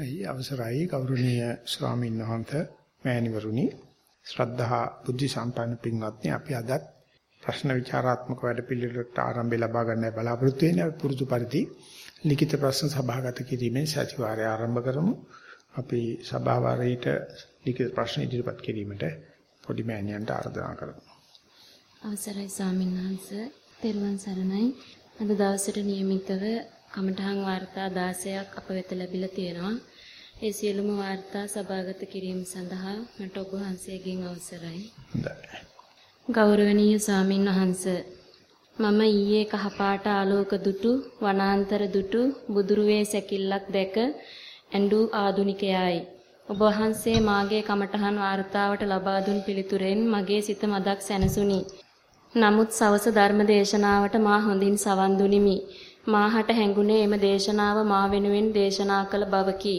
අයි අවසරයි ගෞරවනීය ස්වාමීන් වහන්සේ මෑණිවරුනි. ශ්‍රද්ධා බුද්ධ සම්පන්න පින්වත්නි අපි අදත් ප්‍රශ්න විචාරාත්මක වැඩපිළිවෙලට ආරම්භය ලබා ගන්නයි බලාපොරොත්තු වෙන්නේ. අපි පුරුදු පරිදි ලිඛිත ප්‍රශ්න සභාගත කිරීමෙන් සතිವಾರය ආරම්භ කරමු. අපි සභාවාරයට ලිඛිත ප්‍රශ්න ඉදිරිපත් කිරීමට පොඩි මෑණියන්ට ආරාධනා කරමු. අවසරයි ස්වාමීන් වහන්සේ තෙරුවන් සරණයි. අද දවසට නියමිතව කමඨහන් වාර්තා 16ක් අප වෙත ලැබිලා තියෙනවා. ඒ සියලුම වාර්තා සභාගත කිරීම සඳහා මට ඔබ වහන්සේගෙන් අවසරයි. ගෞරවනීය ස්වාමින් වහන්සේ මම ඊයේ කහපාට ආලෝක දුටු වනාන්තර දුටු බුදුරුවේ සැකිල්ලක් දැක ඇඬු ආදුනිකයයි. ඔබ වහන්සේ මාගේ කමඨහන් වාර්තාවට ලබා දුන් පිළිතුරෙන් මගේ සිත මදක් සැනසුනි. නමුත් සවස ධර්ම දේශනාවට මා හොඳින් සවන් දුනිමි. මාහට හැඟුණේ එම දේශනාව මා වෙනුවෙන් දේශනා කළ බවකි.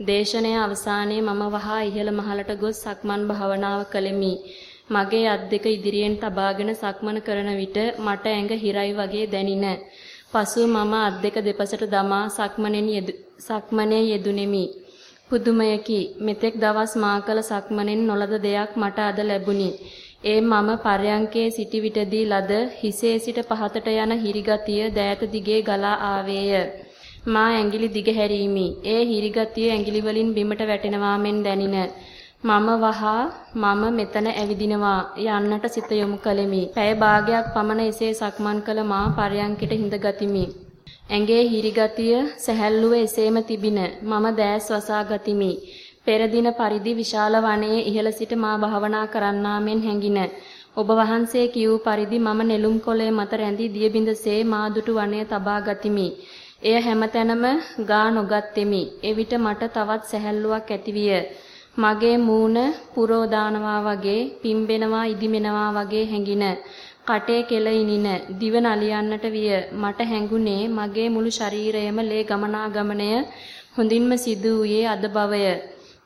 දේශනය අවසානයේ මම වහා ඉහළ මහලට ගොස් සක්මන් භාවනාව කළෙමි. මගේ අත් දෙක ඉදිරියෙන් තබාගෙන සක්මන කරන විට මට ඇඟ හිරයි වගේ දැනින. පසුව මම අත් දෙක දෙපසට දමා සක්මනෙන් සක්මනේ යෙදුණෙමි. පුදුමයකි. මෙතෙක් දවස් මා කළ සක්මනෙන් නොලද දෙයක් මට අද ලැබුණි. ඒ මම පරයන්කේ සිටි විටදී ලද හිසේ සිට පහතට යන හිරිගතිය දෑත දිගේ ගලා ආවේය. මා ඇඟිලි දිග හැරීමි. ඒ හිරිගතිය ඇඟිලි වලින් බිමට වැටෙනවා මෙන් දැනින. මම වහා මම මෙතන ඇවිදිනවා යන්නට සිත යොමු කළෙමි. පැය භාගයක් පමණ එසේ සක්මන් කළ මා පරයන්කිට හිඳ ගතිමි. ඇඟේ හිරිගතිය සැහැල්ලුව එසේම තිබින. මම දෑස් වසා ගතිමි. පෙර දින පරිදි විශාල වනයේ ඉහළ සිට මා භාවනා කරන්නා මෙන් හැඟින. ඔබ වහන්සේ කියූ පරිදි මම නෙළුම් කොළේ මත රැඳී දියබිඳසේ මා දුටු වනය තබා ගතිමි. එය හැමතැනම ගා නොගත්ෙමි. එවිට මට තවත් සැහැල්ලුවක් ඇතිවිය. මගේ මූණ පුරෝදානවා වගේ පිම්බෙනවා ඉදිමෙනවා වගේ හැඟින. කටේ කෙලිනින දිව නලියන්නට විය. මට හැඟුණේ මගේ මුළු ශරීරයම ලේ ගමනාගමනය හොඳින්ම සිදු වූයේ අද බවය.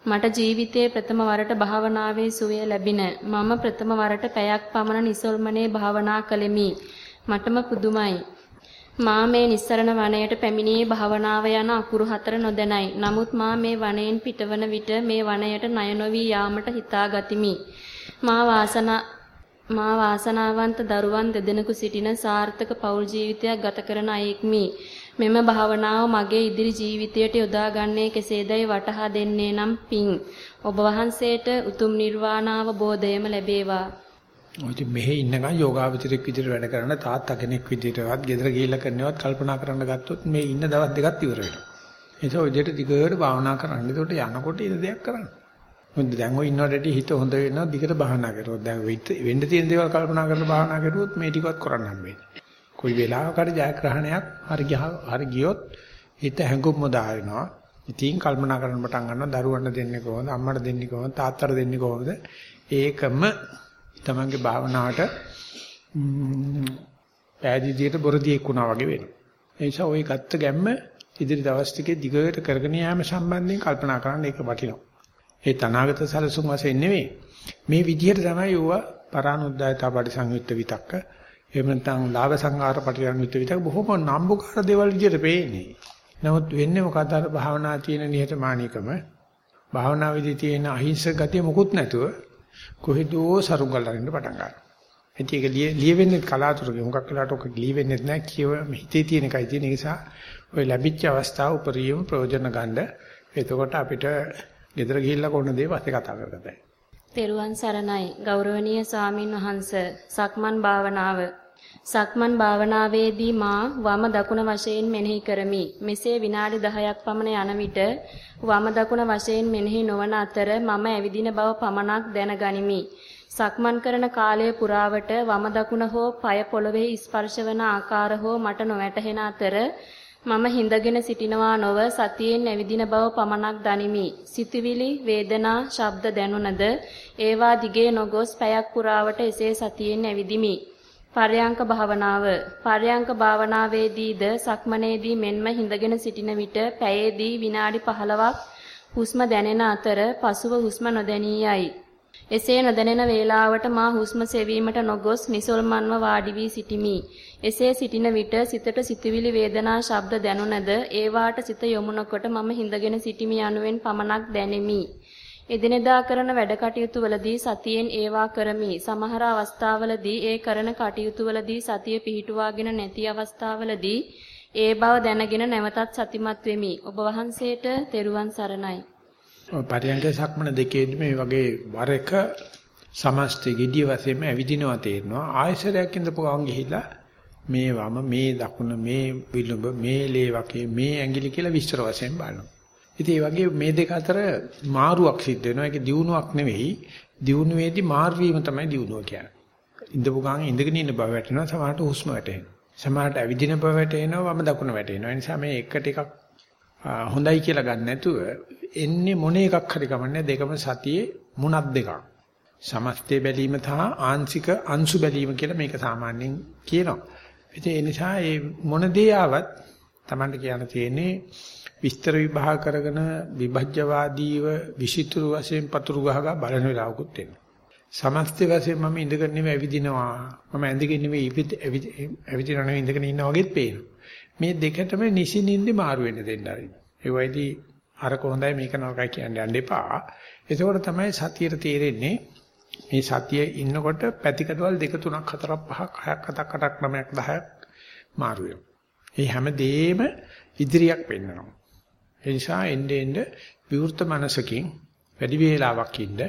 මට ජීවිතයේ ප්‍රථම වරට භාවනාවේ සුවය ලැබින. මම ප්‍රථම වරට පැයක් පමණ නිසල්මනේ භාවනා කළෙමි. මටම පුදුමයි. මා මේ නිස්සරණ වනයේට පැමිණියේ භාවනාව යන අකුරු හතර නොදැනයි. නමුත් මා මේ වනයෙන් පිටවන විට මේ වනයට ණය නොවි යාමට හිතා ගතිමි. මා වාසනා මා වාසනාවන්ත දරුවන් දෙදෙනෙකු සිටින සාර්ථක පෞල් ජීවිතයක් ගත කරන අයෙක්මි. මෙම භාවනාව මගේ ඉදිරි ජීවිතයට යොදාගන්නේ කෙසේදයි වටහා දෙන්නේ නම් පිං ඔබ වහන්සේට උතුම් නිර්වාණාවබෝධයම ලැබේවා. ඔය මෙහි ඉන්නකන් යෝගාවචරික විදිහට වැඩ කරන තාත්තා කෙනෙක් විදිහටවත් ගෙදර ගිහිල්ලා කරනවත් කල්පනා කරන්න ගත්තොත් මේ ඉන්න දවස් දෙකක් ඉවර වෙනවා. ඒක ඔය විදිහට දිගට භාවනා කරන්න. ඒකට යනකොට ඉත දෙයක් කරන්න. මොකද දැන් ඔය ඉන්නවට හිත හොඳ වෙනවා දිගට භාවනා කරුවොත් දැන් වෙන්න තියෙන දේවල් කල්පනා කරලා භාවනා කරුවොත් මේ ටිකවත් කරන්න හම්බෙන්නේ. කොයි වෙලාවකට ජයග්‍රහණයක් හරි හරි ගියොත් හිත හැඟුම්ම දානවා. ඉතින් කල්පනා කරන්න පටන් ගන්නවා දරුවන්ට දෙන්නේ කොහොමද අම්මට දෙන්නේ කොහොමද තාත්තට දෙන්නේ කොහොමද ඒකම තමන්ගේ භාවනාවට පෑදීදියට බොරදියෙක් වුණා වගේ වෙනවා. ඒ නිසා ওই ගත්ත ගැම්ම ඉදිරි දවස් ටිකේ දිගට කරගෙන යාම සම්බන්ධයෙන් කල්පනා කරන්න ඒක වටිනවා. ඒ තනාගත සැලසුම් වශයෙන් නෙවෙයි. මේ විදිහට තමයි යෝවා පරානුද්යතා පරිසංයුක්ත විතක්ක එහෙම නැත්නම් ලාභ සංඝාර පටිරණිත විතර බොහොම නම්බුකාර දේවල් විදිහට පේන්නේ. නමුත් වෙන්නේ මොකද අර භාවනා තියෙන නිහතමානීකම භාවනා විදි තියෙන අහිංසක ගතිය මොකුත් නැතුව කොහෙදෝ සරුංගල් අරින්න පටන් ගන්නවා. ඉතින් ඒක ලියවෙන්නේ කලාතුරකින් හුඟක් වෙලාට ඔක ලියවෙන්නේ නැහැ කියව හිතේ තියෙන එකයි තියෙන නිසා ඔය ලැබිච්ච අවස්ථාව උපරිම ප්‍රයෝජන ගන්න. එතකොට අපිට ගෙදර ගිහිල්ලා කරන දේ පස්සේ කතා කරගන්න. තෙරුවන් සරණයි ගෞරවනීය ස්වාමින් වහන්සේ සක්මන් භාවනාව සක්මන් භාවනාවේදී මා වම දකුණ වශයෙන් මෙනෙහි කරමි. මෙසේ විනාඩි 10ක් පමණ යන විට වම දකුණ වශයෙන් මෙනෙහි නොවන අතර මම ඇවිදින බව පමණක් දැනගනිමි. සක්මන් කරන කාලය පුරාවට වම දකුණ හෝ পায় පොළවේ ස්පර්ශවන ආකාර හෝ මට නොවැටහෙන අතර මම හිඳගෙන සිටිනවා නොව සතියෙන් ඇවිදින බව පමණක් දනිමි. සිතුවිලි, වේදනා, ශබ්ද දැනුණද ඒවා දිගේ නොගොස් පැයක් පුරාවට එසේ සතියෙන් ඇවිදිමි. පර්යංක භාවනාව පර්යංක භාවනාවේදීද සක්මනේදී මෙන්ම හිඳගෙන සිටින විට පැයේදී විනාඩි 15ක් හුස්ම දැනෙන අතර පසුව හුස්ම නොදැනී යයි. එසේ නොදැනෙන වේලාවට මා හුස්ම සෙවීමට නොගොස් නිසල්මන්ව වාඩි වී සිටිමි. එසේ සිටින විට සිතට සිතුවිලි වේදනා ශබ්ද දැනුණද ඒවාට සිත යොමු නොකොට මම හිඳගෙන සිටිමි යනුවෙන් පමණක් දැනෙමි. එදිනෙදා කරන වැඩ කටයුතු වලදී සතියෙන් ඒවා කරමි. සමහර අවස්ථාවලදී ඒ කරන කටයුතු වලදී සතිය පිහිටුවාගෙන නැති අවස්ථාවලදී ඒ බව දැනගෙන නැවතත් සතිමත් වෙමි. ඔබ වහන්සේට තෙරුවන් සරණයි. පරියන්ක සක්මන දෙකේදී මේ වගේ වර එක සමස්ත gediy වශයෙන්ම ඇවිදිනවා තේරෙනවා. ආයශරයක් ඉඳපු ගමන් ගිහිලා මේ වම මේ දකුණ මේ විලුඹ මේ ලේ වගේ මේ ඇඟිලි කියලා විස්තර වශයෙන් බලනවා. ඉතින් මේ වගේ මේ දෙක අතර මාරුවක් සිද්ධ වෙනවා. ඒක දියුණුවක් නෙවෙයි. දියුණුවේදී මාරු වීම තමයි දියුණුව කියන්නේ. ඉඳපු ගමන් ඉඳගෙන ඉන්න බව වැටෙනවා. සමහරට හුස්ම වැටෙනවා. සමහරට ඇවිදින බව වැටෙනවා. වම දකුණ වැටෙනවා. ඒ නිසා මේ එක ටිකක් හොඳයි කියලා ගන්න නැතුව එන්නේ මොන එකක් හරි ගමන්නේ දෙකම සතියේ මුණක් දෙකක්. සමස්තය බැලීම සහ ආංශික අංශු බැලීම කියලා මේක සාමාන්‍යයෙන් කියනවා. ඉතින් ඒ නිසා මේ මොන දේ ආවත් Tamanට කියන්න තියෙන්නේ විස්තර විභාග කරගෙන විභජ්‍යවාදීව විචිතුරු වශයෙන් පතුරු ගහගා බලන වෙලාවකුත් එනවා. සමස්ත වශයෙන් මම ඉඳගෙන නෙවෙයි ඇවිදිනවා. මම ඇඳගෙන නෙවෙයි ඇවිදිනවා නෙවෙයි ඉඳගෙන ඉන්නා වගේත් පේනවා. මේ දෙකටම නිසින්ින්දි මාරු වෙන්න දෙන්න ආරින්න. ඒ වයිදී අරක හොඳයි මේක නරකයි කියන්නේ යන්න එපා. එතකොට තමයි සතියට තේරෙන්නේ මේ සතියේ ඉන්නකොට පැතිකඩවල් දෙක තුනක් හතරක් පහක් හයක් හතක් අටක් නවයක් 10ක් මාරු වෙනවා. මේ හැම දෙෙම ඉදිරියක් පෙන්වනවා. ඒ නිසා එnde end විවෘත මනසකින් වැඩි වේලාවක් ඉන්න.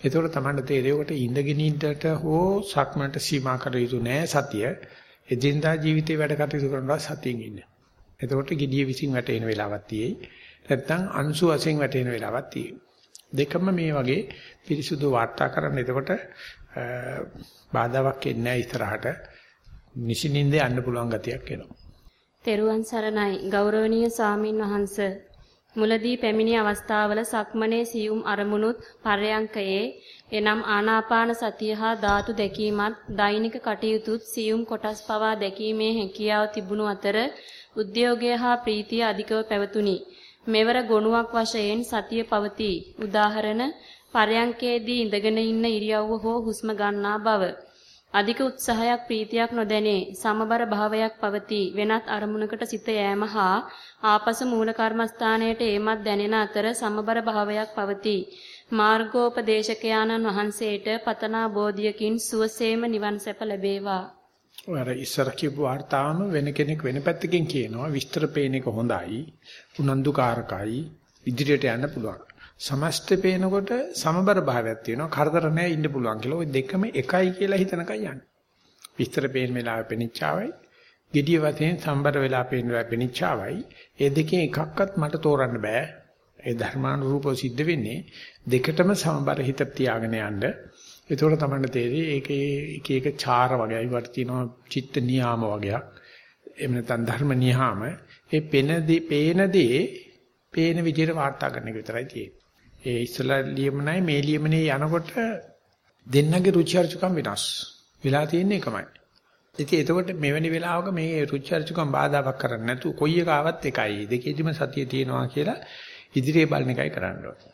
එතකොට තමයි තේරෙවට ඉඳගෙන ඉන්නට හෝ සක්මන්ට සීමා කර යුතු නෑ සතිය. එදිනදා ජීවිතේ වැඩ කටයුතු කරනවා සතියෙන් ඉන්න. එතකොට gediye විසින් වැටෙන වෙලාවක් තියෙයි. නැත්තම් අංශු වශයෙන් වැටෙන වෙලාවක් තියෙයි. දෙකම මේ වගේ පිරිසුදු වාර්තා කරන්න එතකොට බාධාවක් එන්නේ නැහැ ඉස්සරහට නිසින්ින්ද යන්න පුළුවන් ගතියක් එනවා. තෙරුවන් සරණයි ගෞරවනීය සාමින් වහන්ස මුලදී පැමිණි අවස්ථාවල සක්මනේ සියුම් අරමුණුත් පරයන්කයේ එනම් ආනාපාන සතිය හා ධාතු දැකීමත් දෛනික කටයුතුත් සියුම් කොටස් පවා දැකීමේ හැකියාව තිබුණු අතර උද්‍යෝගය හා ප්‍රීතිය අධිකව පැවතුණි. මෙවර ගොනුවක් වශයෙන් සතිය පවතී. උදාහරණ පරයන්කේදී ඉඳගෙන ඉන්න ඉරියව්ව හෝ හුස්ම ගන්නා බව. අධික උත්සාහයක් ප්‍රීතියක් නොදැනේ. සමබර භාවයක් පවතී. වෙනත් අරමුණකට සිත යෑම හා ආපසු මූල කර්මස්ථානයට ඒමත් දැනෙන අතර සමබර භාවයක් පවතී. මාර්ගෝපදේශකයාණන් වහන්සේට පතනා බෝධියකින් සුවසේම නිවන් සැප ලැබේවා. අර ඉස්සර කියපු වார்த்தාම වෙන කෙනෙක් වෙන පැත්තකින් කියනවා. විස්තර පේන එක හොඳයි උනන්දුකාරකයි ඉදිරියට යන්න පුළුවන්. සමස්ත පේනකොට සමබර භාවයක් තියෙනවා. කරදර නැහැ ඉන්න පුළුවන් කියලා. ওই දෙකම එකයි කියලා හිතනකයි යන්නේ. විස්තර පේන වෙලාවෙ පෙනිච්චාවයි. gediya වශයෙන් සම්බර වෙලා පේන වෙලාවෙ පෙනිච්චාවයි. ඒ දෙකෙන් එකක්වත් මට තෝරන්න බෑ. ඒ ධර්මානුරූපව සිද්ධ වෙන්නේ දෙකටම සමබර හිත තියාගෙන යන්න. ඒතකොට තමයි තේරෙන්නේ ඒකේ එක එක චාර වගේ ඒවට තියෙනවා. චිත්ත නියාම වගේක්. එහෙම නැත්නම් ධර්ම නියාම. ඒ පෙනදී පේනදී පේන විදිහට වාර්තා කරන එක විතරයි තියෙන්නේ. ඒ ඉස්සලා ලියමනයි මේ ලියමනේ යනකොට දෙන්නගේ රුචි අරුචිකම් වෙනස්. වෙලා තියෙන්නේ එකමයි. ඉතින් එතකොට මෙවැනි වෙලාවක මේ රුචි අරුචිකම් බාධාවක් කරන්නේ නැතුව කොයි එක ආවත් එකයි. දෙකේදිම සතිය තියෙනවා කියලා ඉදිරියේ බලන එකයි කරන්න ඕනේ.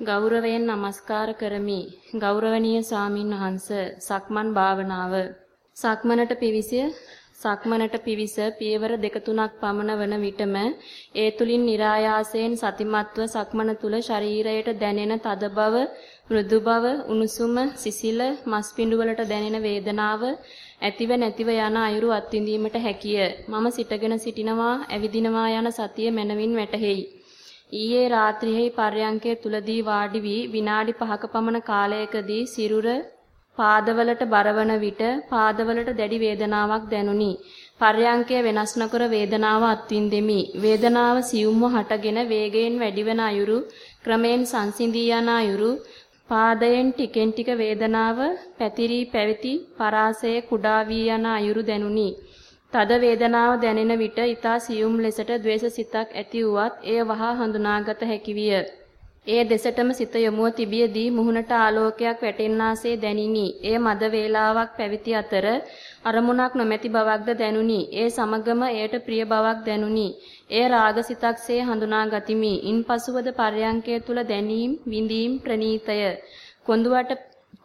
ගෞරවයෙන් নমස්කාර කරමි. ගෞරවනීය ස්වාමින් වහන්ස සක්මන් භාවනාව. සක්මනට පිවිසිය සක්මනට පිවිස පියවර දෙක තුනක් පමණ වන විටම ඒ තුලින් નિરાයාසයෙන් සතිමත්ව සක්මන තුල ශරීරයට දැනෙන තද බව, මෘදු බව, උණුසුම, සිසිල, මස් පිඬු දැනෙන වේදනාව ඇතිව නැතිව යන අයුරු අත්විඳීමට හැකිය. මම සිටගෙන සිටිනවා, ඇවිදිනවා යන සතිය මනවින් වැටහෙයි. ඊයේ රාත්‍රියේ පර්යංකය තුලදී වාඩි වී විනාඩි 5ක පමණ කාලයකදී සිරුර පාදවලට බරවන විට පාදවලට දැඩි වේදනාවක් දැනුනි. පර්යංකය වෙනස් නොකර වේදනාව අත්විඳෙමි. වේදනාව සියුම්ව හටගෙන වේගයෙන් වැඩිවන අයුරු ක්‍රමයෙන් සංසිඳී යන අයුරු පාදයෙන් ටිකෙන් ටික වේදනාව පැතිරී පැවිති පරාසය කුඩා වී යන අයුරු දැනුනි. තද වේදනාව දැනෙන විට ඊතා සියුම් ලෙසට ද්වේෂ සිතක් ඇති වුවත් එය වහා හඳුනාගත හැකි විය. එය දෙසටම සිත යොමුව තිබියදී මුහුණට ආලෝකයක් වැටෙන්නාසේ දැනිනි. එය මද වේලාවක් පැවිති අතර අරමුණක් නොමැති බවක්ද දැනුනි. ඒ සමගම එයට ප්‍රිය බවක් දැනුනි. එය රාගසිතක්සේ හඳුනා ගතිමි. ඉන්පසුවද පර්යංකය තුල දැනීම්, විඳීම් ප්‍රනීතය. කොඳුවට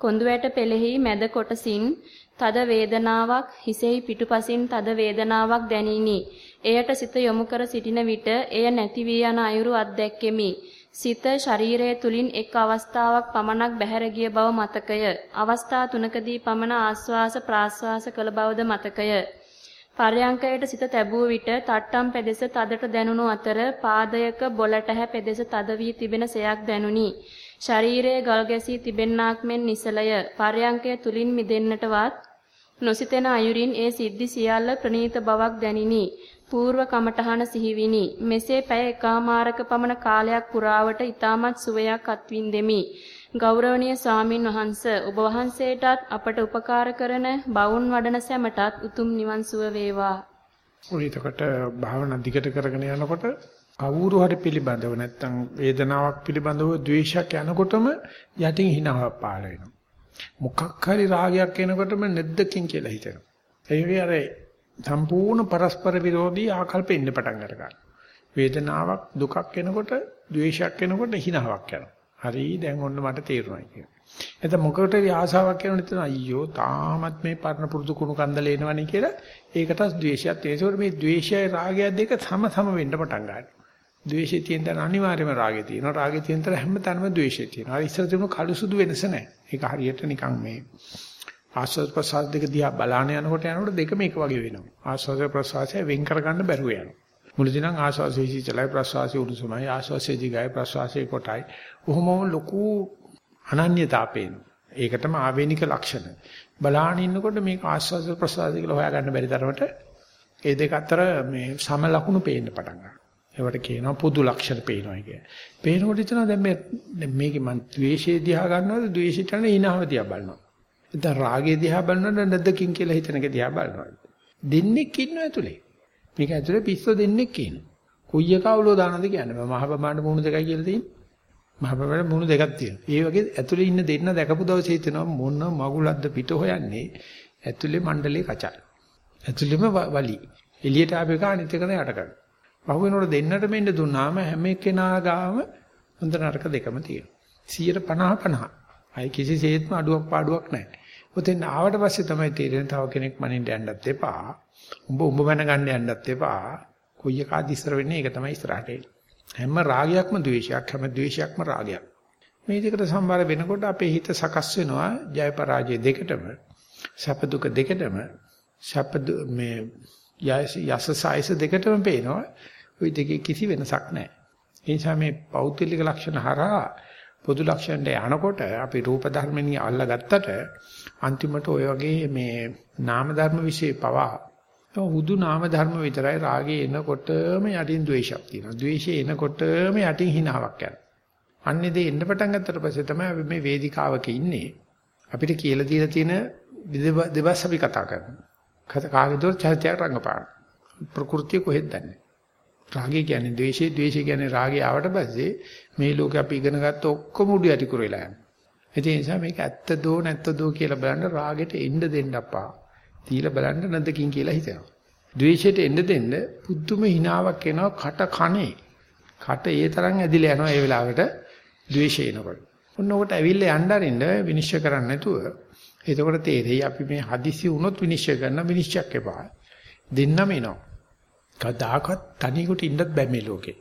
කොඳුවැට පෙළෙහි මැද කොටසින් තද වේදනාවක් හිසෙහි පිටුපසින් තද වේදනාවක් දැනිනි. එයට සිත යොමු කර සිටින විට එය නැති වී යන අයුරු අත්දැක්කෙමි. සිත ශරීරය තුලින් එක් අවස්ථාවක් පමණක් බැහැර ගිය බව මතකය. අවස්ථා තුනකදී පමණ ආස්වාස ප්‍රාස්වාස කළ බවද මතකය. පර්යංකයට සිත තැබුව විට තට්ටම් පෙදෙස තදට දැනුණු අතර පාදයක බොලටහැ පෙදෙස තද වී තිබෙන සයක් දැනුනි. ශරීරයේ ගල් ගැසී තිබෙන්නාක් මෙන් නිසලය. පර්යංකය තුලින් මිදෙන්නටවත් නොසිතෙන අයුරින් ඒ සිද්ධි සියල්ල ප්‍රනීත බවක් දැනිනි. పూర్ව කමඨහන සිහිවිනි. මෙසේ පැය එකමාරක පමණ කාලයක් පුරාවට ඊටමත් සුවයක් අත්විඳෙමි. ගෞරවනීය ස්වාමින් වහන්ස ඔබ වහන්සේටත් අපට උපකාර කරන බවුන් වඩන සැමටත් උතුම් නිවන් සුව වේවා. ඔය එතකොට භාවනා දිගට කරගෙන යනකොට කවුරු හරි පිළිබඳව නැත්තම් වේදනාවක් පිළිබඳව ද්වේෂයක් යනකොටම යටින් හිනාවක් පාළ වෙනවා. මොකක් හරි රාගයක් එනකොටම නැද්දකින් කියලා හිතෙනවා. ඒ අර සම්පූර්ණ පරස්පර විරෝධී ආකල්ප එන්න පටන් ගන්නවා. වේදනාවක් දුකක් එනකොට ද්වේෂයක් එනකොට හිනාවක් යනවා. හරි දැන් ඔන්න මට තේරුණා කියලා. එතන මොකකට ආසාවක් කරන ඉතින් අයියෝ තාමත් මේ පරණ පුරුදු කුණු කන්දල එනවනේ කියලා ඒකටත් ද්වේෂයක් තියෙනවා. ඒකෝට මේ ද්වේෂයයි රාගයයි දෙක සම සම වෙන්න පටන් ගන්නවා. ද්වේෂය තියෙන තැන අනිවාර්යයෙන්ම රාගය තියෙනවා. රාගය තියෙන තැන හැමතැනම ද්වේෂය තියෙනවා. අර ඉස්සර තිබුණු කළු සුදු වෙනස නැහැ. ඒක හරියට නිකන් මේ ආස්වාද ප්‍රසආස දෙක දිහා බලාන යනකොට යනකොට දෙකම එක වගේ වෙනවා. ආස්වාද ප්‍රසආසය වෙන් කරගන්න බැරුව යනවා. මුලදී නම් ආස්වාසයේ සීතලයි ප්‍රසආසයේ උණුසුමයි ආස්වාසයේ දිගයි ප්‍රසආසයේ කොටයි. කොහොමම ලොකු අනන්‍යතාවපේන. ඒකටම ආවේනික ලක්ෂණ. බලාන ඉන්නකොට මේක ආස්වාද ප්‍රසආස කියලා හොයාගන්න බැරි තරමට ඒ දෙක අතර මේ සම ලකුණු පේන්න පටන් ගන්නවා. ඒවට කියනවා පොදු ලක්ෂණ පේනවා කිය. පේනකොට හිතනවා දැන් මේ මේකේ මං ද්වේෂය දිහා ගන්නවද ද්වේෂයට යන ඊනහව දිහා බලනවා. දැන් රාගය දිහා බලනවද නැද්දකින් කියලා හිතන එක දිහා බලනවා. දෙන්නෙක් ඉන්නවා ඇතුලේ. මේක ඇතුලේ පිස්සෝ දෙන්නෙක් ඉන්නවා. කොයි එක අවුලෝ දානද කියන්නේ මම මහ බඹාණ්ඩ මුණු දෙකයි කියලා තියෙන්නේ. මහ බඹාණ්ඩ මුණු දෙකක් තියෙනවා. ඒ වගේ ඇතුලේ ඉන්න දෙන්න දැකපු දවසේ හිතෙනවා මොන මගුලක්ද පිට හොයන්නේ. ඇතුලේ මණ්ඩලේ කචල්. ඇතුලේම වලි. එළියට ආපු එක අනිත් එකන යට කරනවා. පහුවෙනකොට දෙන්නට මෙන්න දුන්නාම හැම එක්කෙනා ගාම හොඳ නරක දෙකම තියෙනවා 150 50 අය කිසිසේත්ම අඩුවක් පාඩුවක් නැහැ ඔතෙන් ආවට පස්සේ තමයි තේරෙන්නේ තව කෙනෙක් මනින්න යන්නත් එපා. උඹ උඹ වෙන ගන්න යන්නත් එපා. කොයි එකාද ඉස්සර වෙන්නේ? ඒක තමයි ඉස්සරහට හැම රාගයක්ම ද්වේෂයක් හැම ද්වේෂයක්ම රාගයක්. මේ දෙකට සම්බර වෙනකොට අපේ හිත සකස් වෙනවා ජය පරාජය දෙකටම සැප දුක දෙකටම සැප මේ යස සායස දෙකටම පේනවා. ওই දෙකේ කිසි වෙනසක් නැහැ. ඒ නිසා මේ පෞද්ගලික ලක්ෂණ හරහා පොදු ලක්ෂණයට යනකොට අපි රූප ධර්මණිය අල්ලා ගත්තට අන්තිමට ওই වගේ මේ නාම ධර්ම વિશે පවා හුදු නාම ධර්ම විතරයි රාගය එනකොටම යටින් ද්වේෂයක් තියෙනවා. ද්වේෂය එනකොටම යටින් හිනාවක් යනවා. අන්නේ දේ එන්න පටන් ගත්තට පස්සේ තමයි අපි මේ වේදිකාවක ඉන්නේ. අපිට කියලා දීලා තියෙන දෙබස් අපි කතා කරනවා. කතා කාගේ දොර චරිතයක් රංගපාන. ප්‍රകൃතිය කොහෙද දන්නේ? රාගය කියන්නේ ද්වේෂය, ද්වේෂය කියන්නේ රාගය ආවට පස්සේ මේ ලෝකේ අපි ඉගෙන ගත්ත ඔක්කොම උඩු යටි කර වෙලා යනවා. ඒ නිසා මේක ඇත්ත දෝ නැත්ත දෝ කියලා බලන්න රාගෙට එන්න දෙන්න අපා. තීලා බලන්න නැදකින් කියලා හිතනවා. ද්වේෂයට එන්න දෙන්න පුදුම හිනාවක් එනවා කට කනේ. කට ඒ තරම් ඇදිලා යනවා ඒ වෙලාවට ද්වේෂය එනකොට. ඔන්න ඔකට ඇවිල්ලා යන්න අරින්න විනිශ්චය කරන්න නැතුව එතකොට තේරෙයි අපි මේ හදිසි වුණොත් විනිශ්චය කරන විනිශ්චයක් එපා. දෙන්නම එනවා. කවදාකවත් තනියකට ඉන්නත් බෑ මේ ලෝකේ.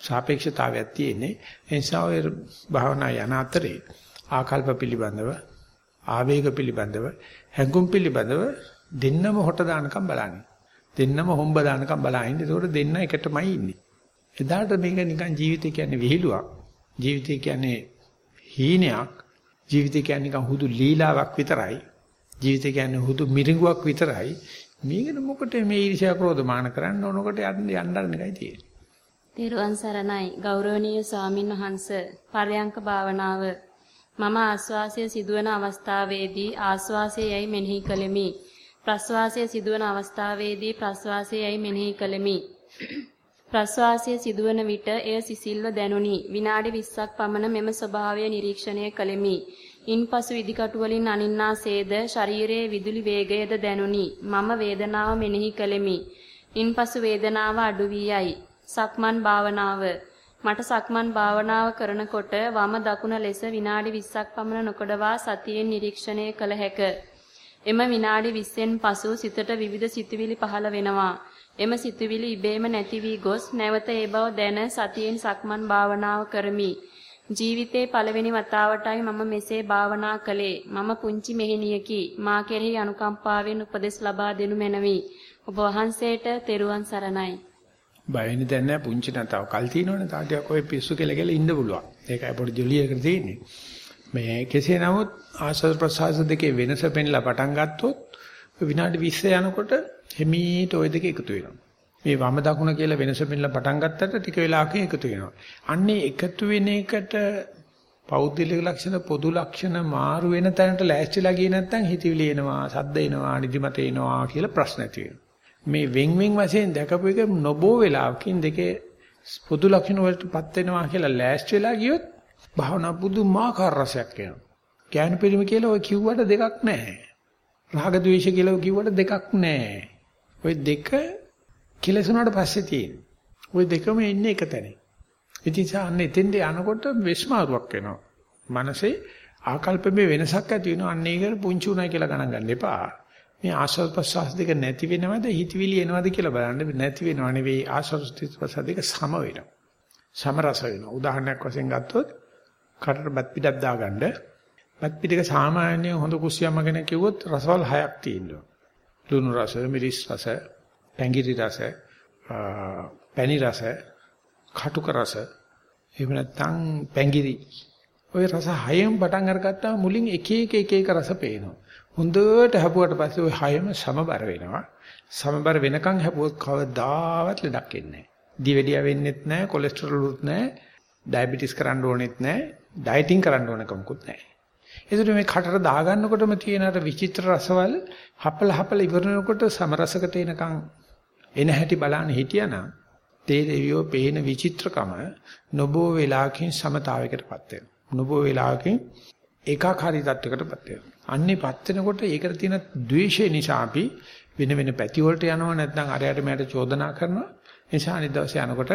සාපේක්ෂතාවයක් තියෙන්නේ. ඒ නිසා ඔය භාවනා යන අතරේ ආකල්ප පිළිබඳව, ආවේග පිළිබඳව, හැඟුම් පිළිබඳව දෙන්නම හොට දානකම් බලන්නේ. දෙන්නම හොම්බ දානකම් බලන්නේ. ඒකෝට දෙන්න එකටමයි ඉන්නේ. එදාට මේක නිකන් ජීවිතය කියන්නේ විහිළුවක්. ජීවිතය කියන්නේ හීනයක්. ජීවිතය කියන්නේ නිකන් හුදු ලීලාවක් විතරයි. ජීවිතය කියන්නේ හුදු මිරිඟුවක් විතරයි. මේකට මොකට මේ ඊර්ෂ්‍යා ක්‍රෝධ මාන කරන්න ඕනකොට යන්න යන්න එකයි තියෙන්නේ. තෙරුවන් සරණයි ගෞරවනීය ස්වාමින් වහන්ස පරයන්ක භාවනාව මම ආස්වාසය සිදුවන අවස්ථාවේදී ආස්වාසයයි මෙනෙහි කළෙමි. ප්‍රස්වාසය සිදුවන අවස්ථාවේදී ප්‍රස්වාසයයි මෙනෙහි කළෙමි. ප්‍රස්වාසය සිදුවන විට එය සිසිල්ව දැනුනි. විනාඩි 20ක් පමණ මෙම ස්වභාවය නිරීක්ෂණය කළෙමි. ඉන්පසු ඉදිකටු වලින් අනින්නාසේද ශරීරයේ විදුලි වේගයද දැනුනි. මම වේදනාව මෙනෙහි කළෙමි. ඉන්පසු වේදනාව අඩු වී යයි. සක්මන් භාවනාව මට සක්මන් භාවනාව කරනකොට වම දකුණ ලෙස විනාඩි 20ක් පමණ නොකඩවා සතියෙන් නිරීක්ෂණය කළ හැක. එම විනාඩි 20න් පසු සිතට විවිධ සිතුවිලි පහළ වෙනවා. එම සිතුවිලි ඉබේම නැති වී ගොස් නැවත ඒ බව දැන සතියෙන් සක්මන් භාවනාව කරමි. ජීවිතේ පළවෙනි වතාවටයි මම මෙසේ භාවනා කළේ. මම පුංචි මෙහෙණියකි. මා කෙරෙහි අනුකම්පාවෙන් උපදෙස් ලබා දෙනු මැනවි. ඔබ වහන්සේට තෙරුවන් සරණයි. බය වෙන්න දැන් නෑ පුංචි නැතාව කල් තියෙනවනේ තාටියක් ඔය පිස්සු කෙල කෙල ඉන්න පුළුවන්. ඒකයි පොඩි ජොලියකට තියෙන්නේ. මේ කෙසේ නමුත් ආශ්වාස ප්‍රශ්වාස දෙකේ වෙනස පෙන්ලා පටන් ගත්තොත් විනාඩි 20 යනකොට හිමීට ওই දෙක එකතු වෙනවා. මේ වම දකුණ කියලා වෙනස පෙන්ලා පටන් ගත්තට ටික වෙලාවකින් එකතු වෙනවා. අන්නේ එකතු වෙන එකට පෞද්ගලික ලක්ෂණ පොදු ලක්ෂණ මාරු වෙන තැනට ලෑස්තිලා ගියේ නැත්නම් හිතවිලි එනවා, සද්ද එනවා, නිදිමත එනවා කියලා ප්‍රශ්න ඇති මේ වෙන් වෙන් වශයෙන් දැකපු එක නොබෝ වෙලාවකින් දෙකේ පොදු ලක්ෂණ වලටපත් වෙනවා කියලා ලෑස්ති වෙලා ගියොත් භාවනා පුදුමාකාර රසයක් එනවා. ඥාන පිරිම කියලා ඔය කිව්වට දෙකක් නැහැ. රාග ద్వේෂ කියලා කිව්වට දෙකක් නැහැ. ඔය දෙක කෙලසුණාට පස්සේ තියෙන. ওই දෙකම ඉන්නේ එක තැන. ඉතින් අන්න එතෙන්ද යනකොට විස්මාරුවක් වෙනවා. මනසේ ආකල්පමේ වෙනසක් ඇති වෙනවා. අන්න ඒක පුංචි උනායි කියලා ගණන් ගන්න එපා. මේ ආශ්වාස ප්‍රශ්වාස දෙක නැති වෙනවද හිතවිලි එනවද කියලා බලන්න නැති වෙනව නෙවෙයි ආශ්වාස ප්‍රශ්වාස දෙක සම වෙනවා. සමරස වෙනවා. උදාහරණයක් වශයෙන් ගත්තොත් කටට බත් පිටක් දාගන්න බත් පිටක සාමාන්‍ය හොඳ කුස්සියම්ම කෙනෙක් කිව්වොත් රසවල් හයක් තියෙනවා. ලුණු රස, මිරිස් රස, පැංගිරි රස, පැණි රස, කටුක රස, එහෙම නැත්නම් පැංගිරි. ওই රස හයෙන් පටන් අරගත්තාම මුලින් එක එක එක එක රස පේනවා. හොඳට හැපුවට පස්සේ ওই හයම සමබර වෙනවා. සමබර වෙනකන් හැපුවොත් කවදාවත් ලඩක් එන්නේ නැහැ. දිවෙඩිය වෙන්නෙත් නැහැ, කොලෙස්ටරෝල් උත් නැහැ, ඩයබටිස් කරන්න ඕනෙත් නැහැ, ඩයටින් කරන්න ඕන කමකුත් නැහැ. ඒකට මේ කටට දාගන්නකොටම තියෙන අර විචිත්‍ර රසවල හපල හපල ඉවරනකොට සමරසකට එනකන් එන හැටි බලන්න හිටියානම් තේ දෙවියෝ පේන විචිත්‍රකම නොබෝ වෙලාවකින් සමතාවයකටපත් වෙනවා. නොබෝ වෙලාවකින් ඒකාකාරී තත්යකටපත් වෙනවා. අන්නේපත් වෙනකොට ඒකට තියෙන ද්වේෂය නිසා අපි වෙන වෙන පැති වලට යනවා නැත්නම් අරයට මට චෝදනා කරනවා. ඒ නිසා අනිත් දවසේ යනකොට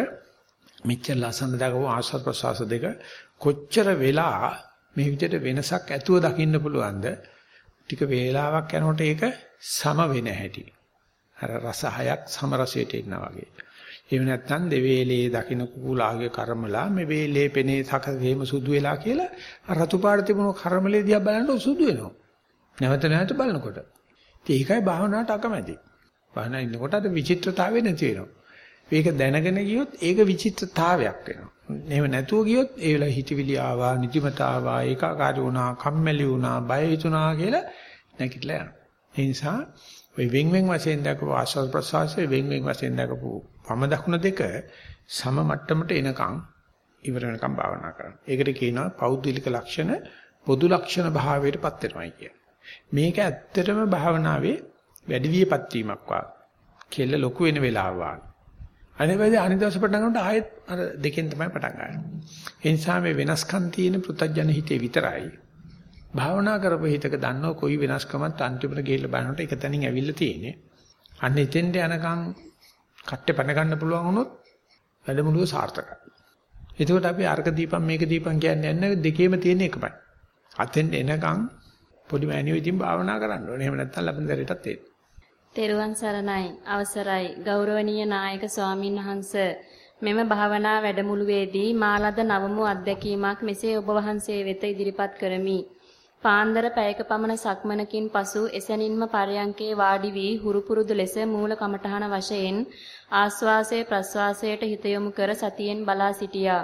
මෙච්චර ලස්සන දකව ආස්වාද ප්‍රසවාස දෙක කොච්චර වෙලා මේ විදිහට වෙනසක් ඇතුව දකින්න පුළුවන්ද ටික වේලාවක් යනකොට ඒක සම වෙන හැටි අර රස හයක් සම රසයට එනවා වගේ. එහෙම නැත්නම් දෙවේලේ දකින්න කුකුලාගේ කර්මලා මේ වේලේ පෙනේ සකසේම සුදු වෙලා කියලා රතු පාට තිබුණු කර්මලේ දිහා බලනකොට සුදු වෙනවා. නැවත නැවත බලනකොට. ඉතින් ඒකයි භාවනාවට අකමැති. භාවනා ඉන්නකොට අර විචිත්‍රතාවය නැති වෙනවා. මේක දැනගෙන ගියොත් ඒක විචිත්‍රතාවයක් වෙනවා. එහෙම නැතුව ගියොත් ඒ වෙලාව හිතවිලි ආවා, නිදිමත ආවා, ඒකාකාරී වුණා, කම්මැලි වුණා, බය හිතුණා කියලා නැගිටලා යනවා. ඒ නිසා ওই වෙන් වෙන් වශයෙන් දක්වපු ආස්වාද ප්‍රසවාසයේ වෙන් වෙන් වශයෙන් දක්වපු වම දකුණ දෙක සම මට්ටමට එනකන් ඉවර වෙනකන් භාවනා කරන්න. ඒකට කියනවා පෞද්ගලික ලක්ෂණ පොදු ලක්ෂණ භාවයටපත් වෙනවයි කියන්නේ. මේක ඇත්තටම භාවනාවේ වැඩි වියපත් වීමක් වා. කෙල්ල ලොකු වෙන වෙලාව වා. අනිත් වෙලේ අනිත් දවසේ පටන් ගන්නකොට ආයෙත් අර දෙකෙන් තමයි පටන් ගන්න. ඒ නිසා මේ වෙනස්කම් තියෙන පෘථජන හිතේ විතරයි. භාවනා කරපු හිතක දන්නව කොයි වෙනස්කමත් අන්තිමට ගිහිල්ලා බලනකොට එක තැනින් ඇවිල්ලා තියෙන්නේ. අන්න එතෙන්ට යනකම් කට්ටේ පැන ගන්න පුළුවන් වුණොත් වැඩමුළුව සාර්ථකයි. එතකොට අපි අර්ක දීපම් මේක දීපම් කියන්නේ නැහැ දෙකේම තියෙන එකමයි. අතෙන් එනකම් පොඩි මෑණියෝ ඉතින් භාවනා කරන්න ඕනේ. එහෙම නැත්නම් ලබන දරේටත් එන්න. තෙරුවන් සරණයි අවසරයි ගෞරවනීය නායක ස්වාමින් වහන්ස මෙම භාවනා වැඩමුළුවේදී මාලද නවමු අත්දැකීමක් මෙසේ ඔබ වහන්සේ වෙත ඉදිරිපත් කරමි. පාන්දර පැයක පමණ සක්මනකින් පසු එසැනින්ම පරයන්කේ වාඩි වී හුරු පුරුදු ලෙස මූල කමඨහන වශයෙන් ආස්වාසයේ ප්‍රස්වාසයට හිත යොමු කර සතියෙන් බලා සිටියා.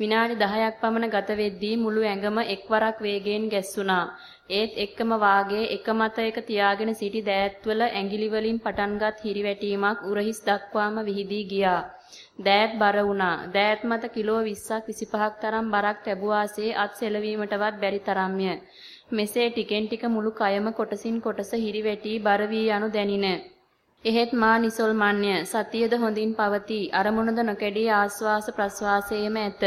විනාඩි 10ක් පමණ ගත වෙද්දී මුළු ඇඟම එක්වරක් වේගයෙන් ගැස්සුණා. ඒත් එක්කම වාගේ එක මතයක තියාගෙන සිටි දෑත්වල ඇඟිලි වලින් පටන්ගත් හිරිවැටීමක් උරහිස් දක්වාම විහිදී ගියා. දෑත් බර වුණා. දෑත් මත කිලෝ 20ක් 25ක් තරම් බරක් ලැබුවාසේ අත් සෙලවීමටවත් බැරි තරම්ය. මෙසේ ටිකෙන් ටික මුළු කයම කොටසින් කොටස හිරිවැටි බර වී යනු දැනින. එහෙත් මා නිසල්මන්්‍ය සතියද හොඳින් පවතී. අරමුණද නොකැඩී ආස්වාස ප්‍රස්වාසයේම ඇත.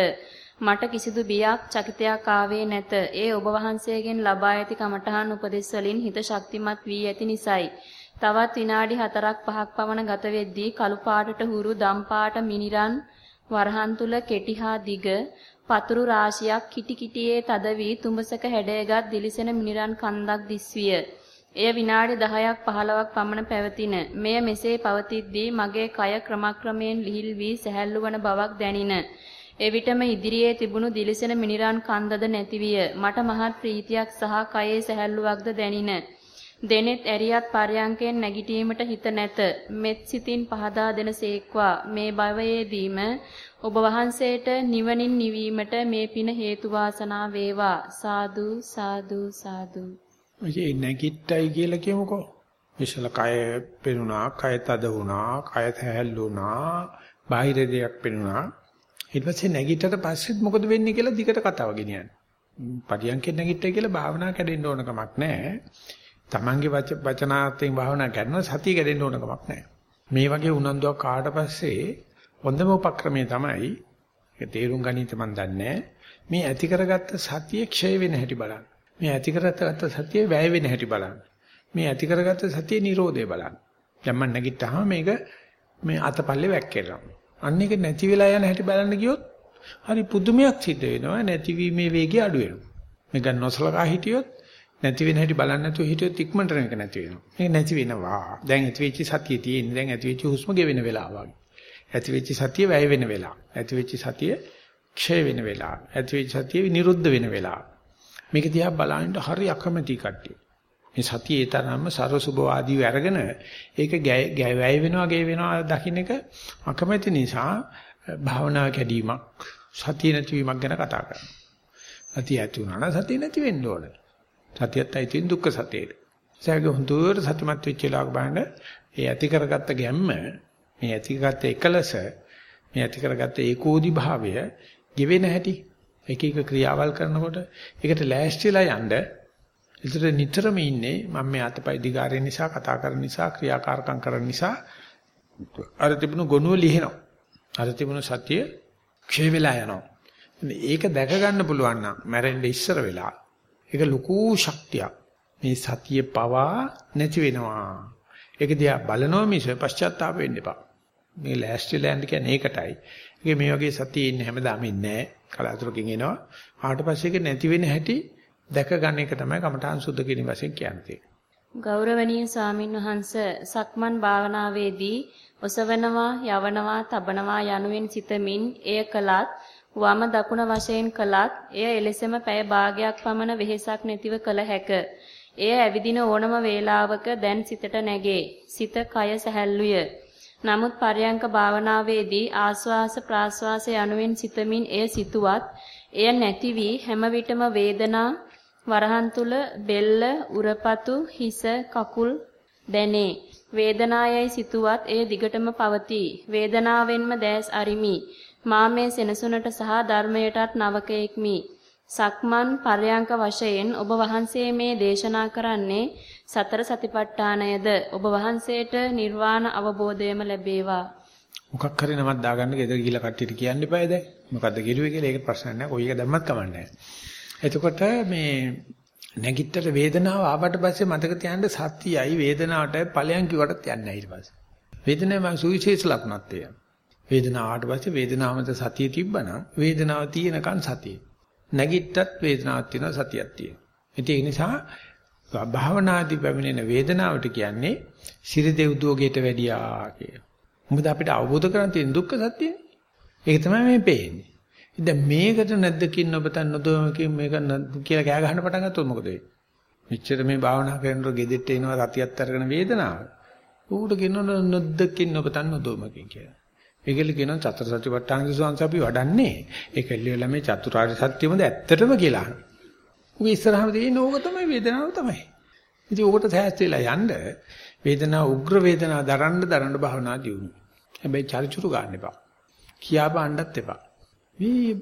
මට කිසිදු බියක් චකිතයක් ආවේ නැත. ඒ ඔබ වහන්සේගෙන් ලබා ඇති කමඨහන් උපදෙස් වලින් හිත ශක්තිමත් වී ඇති නිසයි. තවත් විනාඩි 4ක් 5ක් පමණ ගත වෙද්දී කළු පාටට හුරු දම් පාට මිනිරන් වරහන් තුල කෙටි හා දිග පතුරු රාශියක් කිටි කිටියේ තද වී තුඹසක හැඩයගත් දිලිසෙන මිනිරන් කන්දක් දිස්විය. එය විනාඩි 10ක් 15ක් පමණ පැවතින. මෙය මෙසේ පවතිද්දී මගේ කය ක්‍රමක්‍රමයෙන් ලිහිල් වී සැහැල්ලු වන බවක් දැනින. එවිටම ඉදිරියේ තිබුණු දිලිසෙන මිනිරන් කන්දද නැතිවිය. මට මහත් ප්‍රීතියක් සහ කයේ සැහැල්ලුවක්ද දැනින. දෙනෙත් ඇරියත් පරයන්කෙන් නැගිටීමට හිත නැත. මෙත් සිතින් පහදා දෙනසේක්වා මේ භවයේදීම ඔබ වහන්සේට නිවනින් නිවීමට මේ පින හේතු වාසනා වේවා. සාදු සාදු සාදු. මේ නැගිට්ටයි කියලා කියමුකෝ. විශල කය පෙනුණා, කය තද වුණා, කය තැහැල්ලුණා, බාහිර දෙයක් පෙනුණා. ඊට පස්සේ නැගිටට පස්සෙත් මොකද වෙන්නේ කියලා දිගට කතාව ගෙනියන්න. පරියන්කෙන් නැගිට්ටයි කියලා භාවනා කැඩෙන්න ඕන කමක් නැහැ. Tamange වචනාර්ථයෙන් භාවනා කරනවා සතිය කැඩෙන්න ඕන කමක් නැහැ. මේ වගේ උනන්දුවක් කාට පස්සේ හොඳම උපක්‍රමය තමයි ඒක තේරුම් ගනිත මන් දන්නේ මේ ඇති කරගත්ත සතිය ක්ෂය වෙන හැටි බලන්න. මේ ඇති කරගත්ත සතිය වැය වෙන හැටි බලන්න. මේ ඇති කරගත්ත සතිය නිරෝධය බලන්න. දැන් මම නැගිට්ටාම මේක මේ අතපල්ලේ වැක්කේනවා. අන්න ඒක නැති වෙලා යන හැටි බලන්න ගියොත් හරි පුදුමයක් සිද්ධ වෙනවා. නැතිවීමේ වේගය අඩු වෙනවා. මේක නොසලකා හිටියොත් නැති වෙන හැටි බලන්න නැතුව හිටියොත් ඉක්මනට මේක නැති වෙනවා. මේක නැති වෙනවා. දැන් ඇති වෙච්ච සතිය තියෙන්නේ. දැන් ඇති වෙච්ච හුස්ම ගෙවෙන වෙලාව වගේ. ඇති වෙච්ච සතිය වැය වෙන වෙලාව. ඇති වෙච්ච සතිය ක්ෂය වෙන වෙලාව. ඇති වෙච්ච සතිය නිරුද්ධ වෙන වෙලාව. මේක දිහා බලනකොට හරි අකමැති කට්ටිය. මේ සතියේ තරම්ම සරසුභවාදීව අරගෙන ඒක වැය වෙනවා ගේ වෙනවා දකින්න එක අකමැති නිසා භාවනා කැඩීමක් සතිය නැතිවීමක් ගැන කතා කරනවා. සතිය ඇති වුණා නම් සතිය නැති වෙන්න ඕන. සතියත් ඇයිතින් දුක්ඛ සතියේ. ඒසගේ හොඳට සතිමත් වෙච්ච ලාක බලන්න ඒ ඇති කරගත්ත ගැම්ම මේ ඇති කරගත්ත එකලස මේ ඇති කරගත්ත ඒකෝදි භාවය ගෙවෙන හැටි එක එක ක්‍රියාවල් කරනකොට ඒකට ලෑස්තිලා යන්න ඒතර නිතරම ඉන්නේ මම මේ අතපය දිගාරය නිසා කතා කරන නිසා ක්‍රියාකාරකම් කරන නිසා අර තිබුණු ගොනුව ලිහිනවා. අර තිබුණු සතිය ක්ෂය වෙලා යනවා. ඒක දැක ගන්න පුළුවන් නම් මැරෙන්න ඉස්සර වෙලා ඒක ලොකු ශක්තියක්. මේ සතිය පවා නැති වෙනවා. ඒක දිහා බලනවා මිස පශ්චාත්තාප වෙන්න එපා. මේ ලෑස්තිලා යන්න කියන්නේ ඒකටයි. ඒක මේ වගේ සතියේ ඉන්න හැමදාම ඉන්නේ නැහැ. කලාතුරකින් එනවා. ආට පස්සේ ඒක නැති වෙන හැටි දැක ගන්න එක තමයි කමඨාන් සුද්ධ කිරීම වශයෙන් කියන්නේ. ගෞරවනීය ස්වාමින් වහන්සේ සක්මන් භාවනාවේදී ඔසවනවා යවනවා තබනවා යනුවෙන් සිතමින් එය කළත් වම දකුණ වශයෙන් කළත් එය එලෙසම පැය භාගයක් පමණ වෙහෙසක් නැතිව කළ හැක. එය ඇවිදින ඕනම වේලාවක දැන් සිතට නැගේ. සිත කය සැහැල්ලුය. නමුත් පරයන්ක භාවනාවේදී ආස්වාස ප්‍රාස්වාස යනුවෙන් සිතමින් එය සිතුවත් එය නැති වී හැම විටම වේදනා වරහන් තුල බෙල්ල, උරපතු, හිස, කකුල් දැනේ. වේදනායයි සිතුවත් එය දිගටම පවතී. වේදනාවෙන්ම දැස් අරිමි. මා මේ සෙනසුනට සහ ධර්මයටත් නවකයෙක්මි. සක්මන් පර්යංක වශයෙන් ඔබ වහන්සේ මේ දේශනා කරන්නේ සතර සතිපට්ඨානයද ඔබ වහන්සේට නිර්වාණ අවබෝධයම ලැබේවා. මොකක් හරි නමක් දාගන්න ගෙදර ගිහලා කට්ටියට කියන්න එපාද? මොකද්ද කිරුවේ කියලා ඒක ප්‍රශ්නයක් නෑ. කොයි එක දැම්මත් කමන්නේ එතකොට මේ නැගිටතර වේදනාව ආවට පස්සේ මතක තියාගන්න සත්‍යයයි වේදනාවට ඵලයන් කිව්වට යන්නේ නැහැ ඊට පස්සේ. වේදනාවේ මම සුවිශේෂ ලක්ෂණක් තියෙනවා. වේදනාව ආවට පස්සේ වේදනාව මත සතිය තිබ්බනම් වේදනාව තියෙනකන් සතිය. නැගිට්ටත් වේදනාවක් තියෙනවා සතියක් තියෙනවා. ඒ නිසා භාවනාදී පැමිණෙන වේදනාවට කියන්නේ සිරි දෙව්දුවගේට වැඩියා කියලා. මොකද අපිට අවබෝධ කරගන්න තියෙන දුක්ඛ සත්‍යනේ. ඒක තමයි මේ පේන්නේ. දැන් මේකට නැද්දකින් ඔබතන් නොදොමකින් මේක කියලා කෑ ගහන්න පටන් ගත්තොත් මොකද වෙන්නේ? මෙච්චර මේ භාවනා කරනකොට ගෙදෙට්ට එනවා සතියත් අරගෙන වේදනාව. ඌට කියනවා නොද්දකින් ඔබතන් නොදොමකින් කියලා. ඒකල කියනවා චතර සතිපට්ඨාන සංස අපි වඩන්නේ. ඒකල්ලි වෙලා මේ චතුරාර්ය සත්‍යමද ඇත්තටම කියලා. උගේ ඉස්සරහම තියෙන ඕක තමයි වේදනාව තමයි. ඉතින් ඕකට සෑස්තිලා යන්න වේදනාව උග්‍ර වේදනාව දරන්න දරන්න භාවනා දියුණු. හැබැයි චරිචුරු ගන්න එපා. කියා බණ්ඩත් එපා. මේ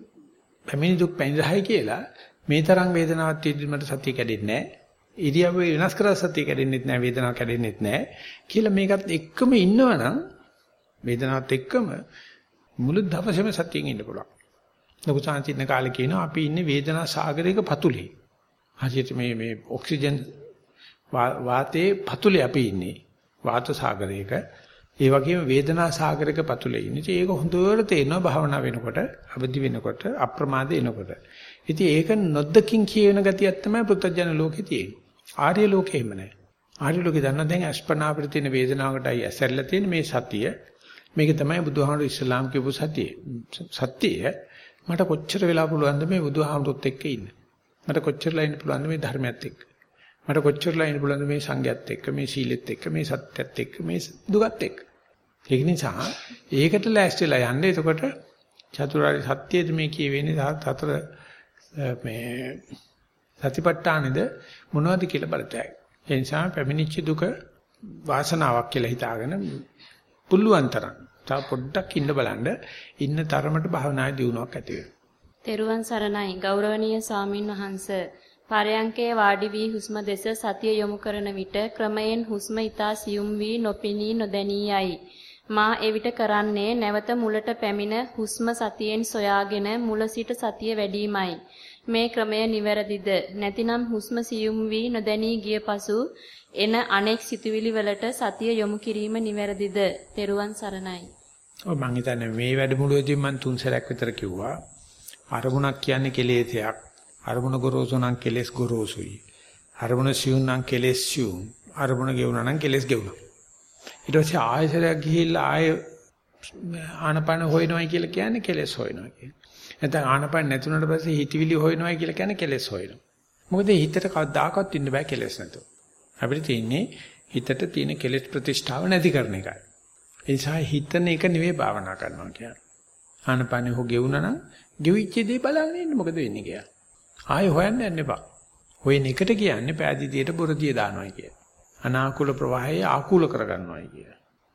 පැමිණි දුක් පැනිරහයි කියලා මේ තරම් වේදනාවක් තියෙද්දි මට සතිය කැඩෙන්නේ නැහැ. ඉරියව්ව වෙනස් කරලා සතිය කැඩෙන්නෙත් නැහැ වේදනාවක් කැඩෙන්නෙත් නැහැ කියලා මේකත් එක්කම ඉන්නවනම් වේදනාවත් එක්කම මුළු දවසේම සතියෙන් ඉන්න පුළුවන්. ලොකු සාන්තින කාලේ කියනවා අපි ඉන්නේ වේදනා සාගරයක පතුලේ. හරියට මේ මේ ඔක්සිජන් වාතයේ පතුලේ අපි ඉන්නේ. වාත සාගරයක ඒ වගේම වේදනා සාගරයක පතුලේ ඉන්නේ. ඒක හොඳට තේරෙනවා භාවනා වෙනකොට, අවදි වෙනකොට, අප්‍රමාද එනකොට. ඉතින් ඒක නොදකින් කියන ගතියක් තමයි පුත්තජන ලෝකේ තියෙන්නේ. ආර්ය ලෝකේ එහෙම නැහැ. ආර්ය ලෝකේ දන්නා දැන් අස්පනා අපිට තියෙන වේදනාවකටයි ඇසැරලා තියෙන මේ සතිය. මේක තමයි බුදුහාමුදුරු ඉස්ලාම් කියපු සතිය. සත්‍යය මට කොච්චර වෙලා පුළුවන්ද මේ බුදුහාමුදුරුත් එක්ක ඉන්න. මට කොච්චරලා ඉන්න පුළුවන්ද මේ ධර්මයත් එක්ක. මට කොච්චරලා ඉන්න පුළුවන්ද මේ සංඝයත් එක්ක, මේ සීලෙත් එක්ක, මේ සත්‍යයත් එක්ක, මේ දුකත් එක්ක. ඒක නිසා ඒකට ලෑස්තිලා යන්න. එතකොට චතුරාර්ය සත්‍යයේද මේ කියවෙන්නේ හතර මේ සතිපට්ඨානෙද මොනවද කියලා බලතයි. ඒ නිසා පැමිණිච්ච දුක වාසනාවක් කියලා හිතාගෙන පුළුවන් තරම් තව පොඩ්ඩක් ඉන්න බලන්න ඉන්න තරමට භාවනායේ දියුණුවක් ඇති වෙනවා. තෙරුවන් සරණයි ගෞරවනීය සාමින් වහන්ස පරයන්කේ වාඩි වී හුස්ම දෙස සතිය යොමු කරන විට ක්‍රමයෙන් හුස්ම ඊතා සියුම් වී නොපෙනී නොදැනී යයි. මා එවිට කරන්නේ නැවත මුලට පැමිණ හුස්ම සතියෙන් සොයාගෙන මුල සිට සතිය වැඩිමයි. මේ ක්‍රමය නිවැරදිද? නැතිනම් හුස්ම සියුම් වී නොදැනී ගිය පසු එන අනෙක් සිතුවිලි වලට සතිය යොමු කිරීම නිවැරදිද? තෙරුවන් සරණයි. ඔව් මං හිතන්නේ මේ වැඩමුළුවේදී මං තුන් සැරයක් විතර කිව්වා. අරමුණක් කියන්නේ කෙලෙසයක්. අරමුණ ගොරෝසු නම් කෙලෙස් ගොරෝසුයි. අරමුණ සියුම් නම් කෙලෙස් සියුම්. අරමුණ ගෙවුනා නම් කෙලෙස් ගෙවුනා. ඊට පස්සේ ආයසරයක් ගිහිල්ලා ආය ආනපන හොයනවායි කියලා කියන්නේ කෙලෙස් හොයනවා කියන්නේ. නැත්නම් ආනපන නැතුණට පස්සේ හිතවිලි හොයනවායි කියලා කියන්නේ කෙලෙස් හොයනවා. මොකද හිතට කවදාකවත් ඉන්න බෑ කෙලෙස් නැතුව. අපිට තියෙන්නේ හිතට තියෙන කෙලෙස් ප්‍රතිෂ්ඨාව නැති කරන එකයි. ඒ නිසා හිතන එක නෙවෙයි භාවනා කරනවා කියන්නේ. ආනපන හො ගෙවුනා නම් ගෙවිච්ච දේ බලන්න ඉන්න මොකද වෙන්නේ කියලා. ආයෙ හොයන්න යන්න එපා. හොයන එකට කියන්නේ පෑදීදියට බොරදිය දානවායි කිය. අනාකූල ප්‍රවාහය ආකූල කරගන්නවායි කිය.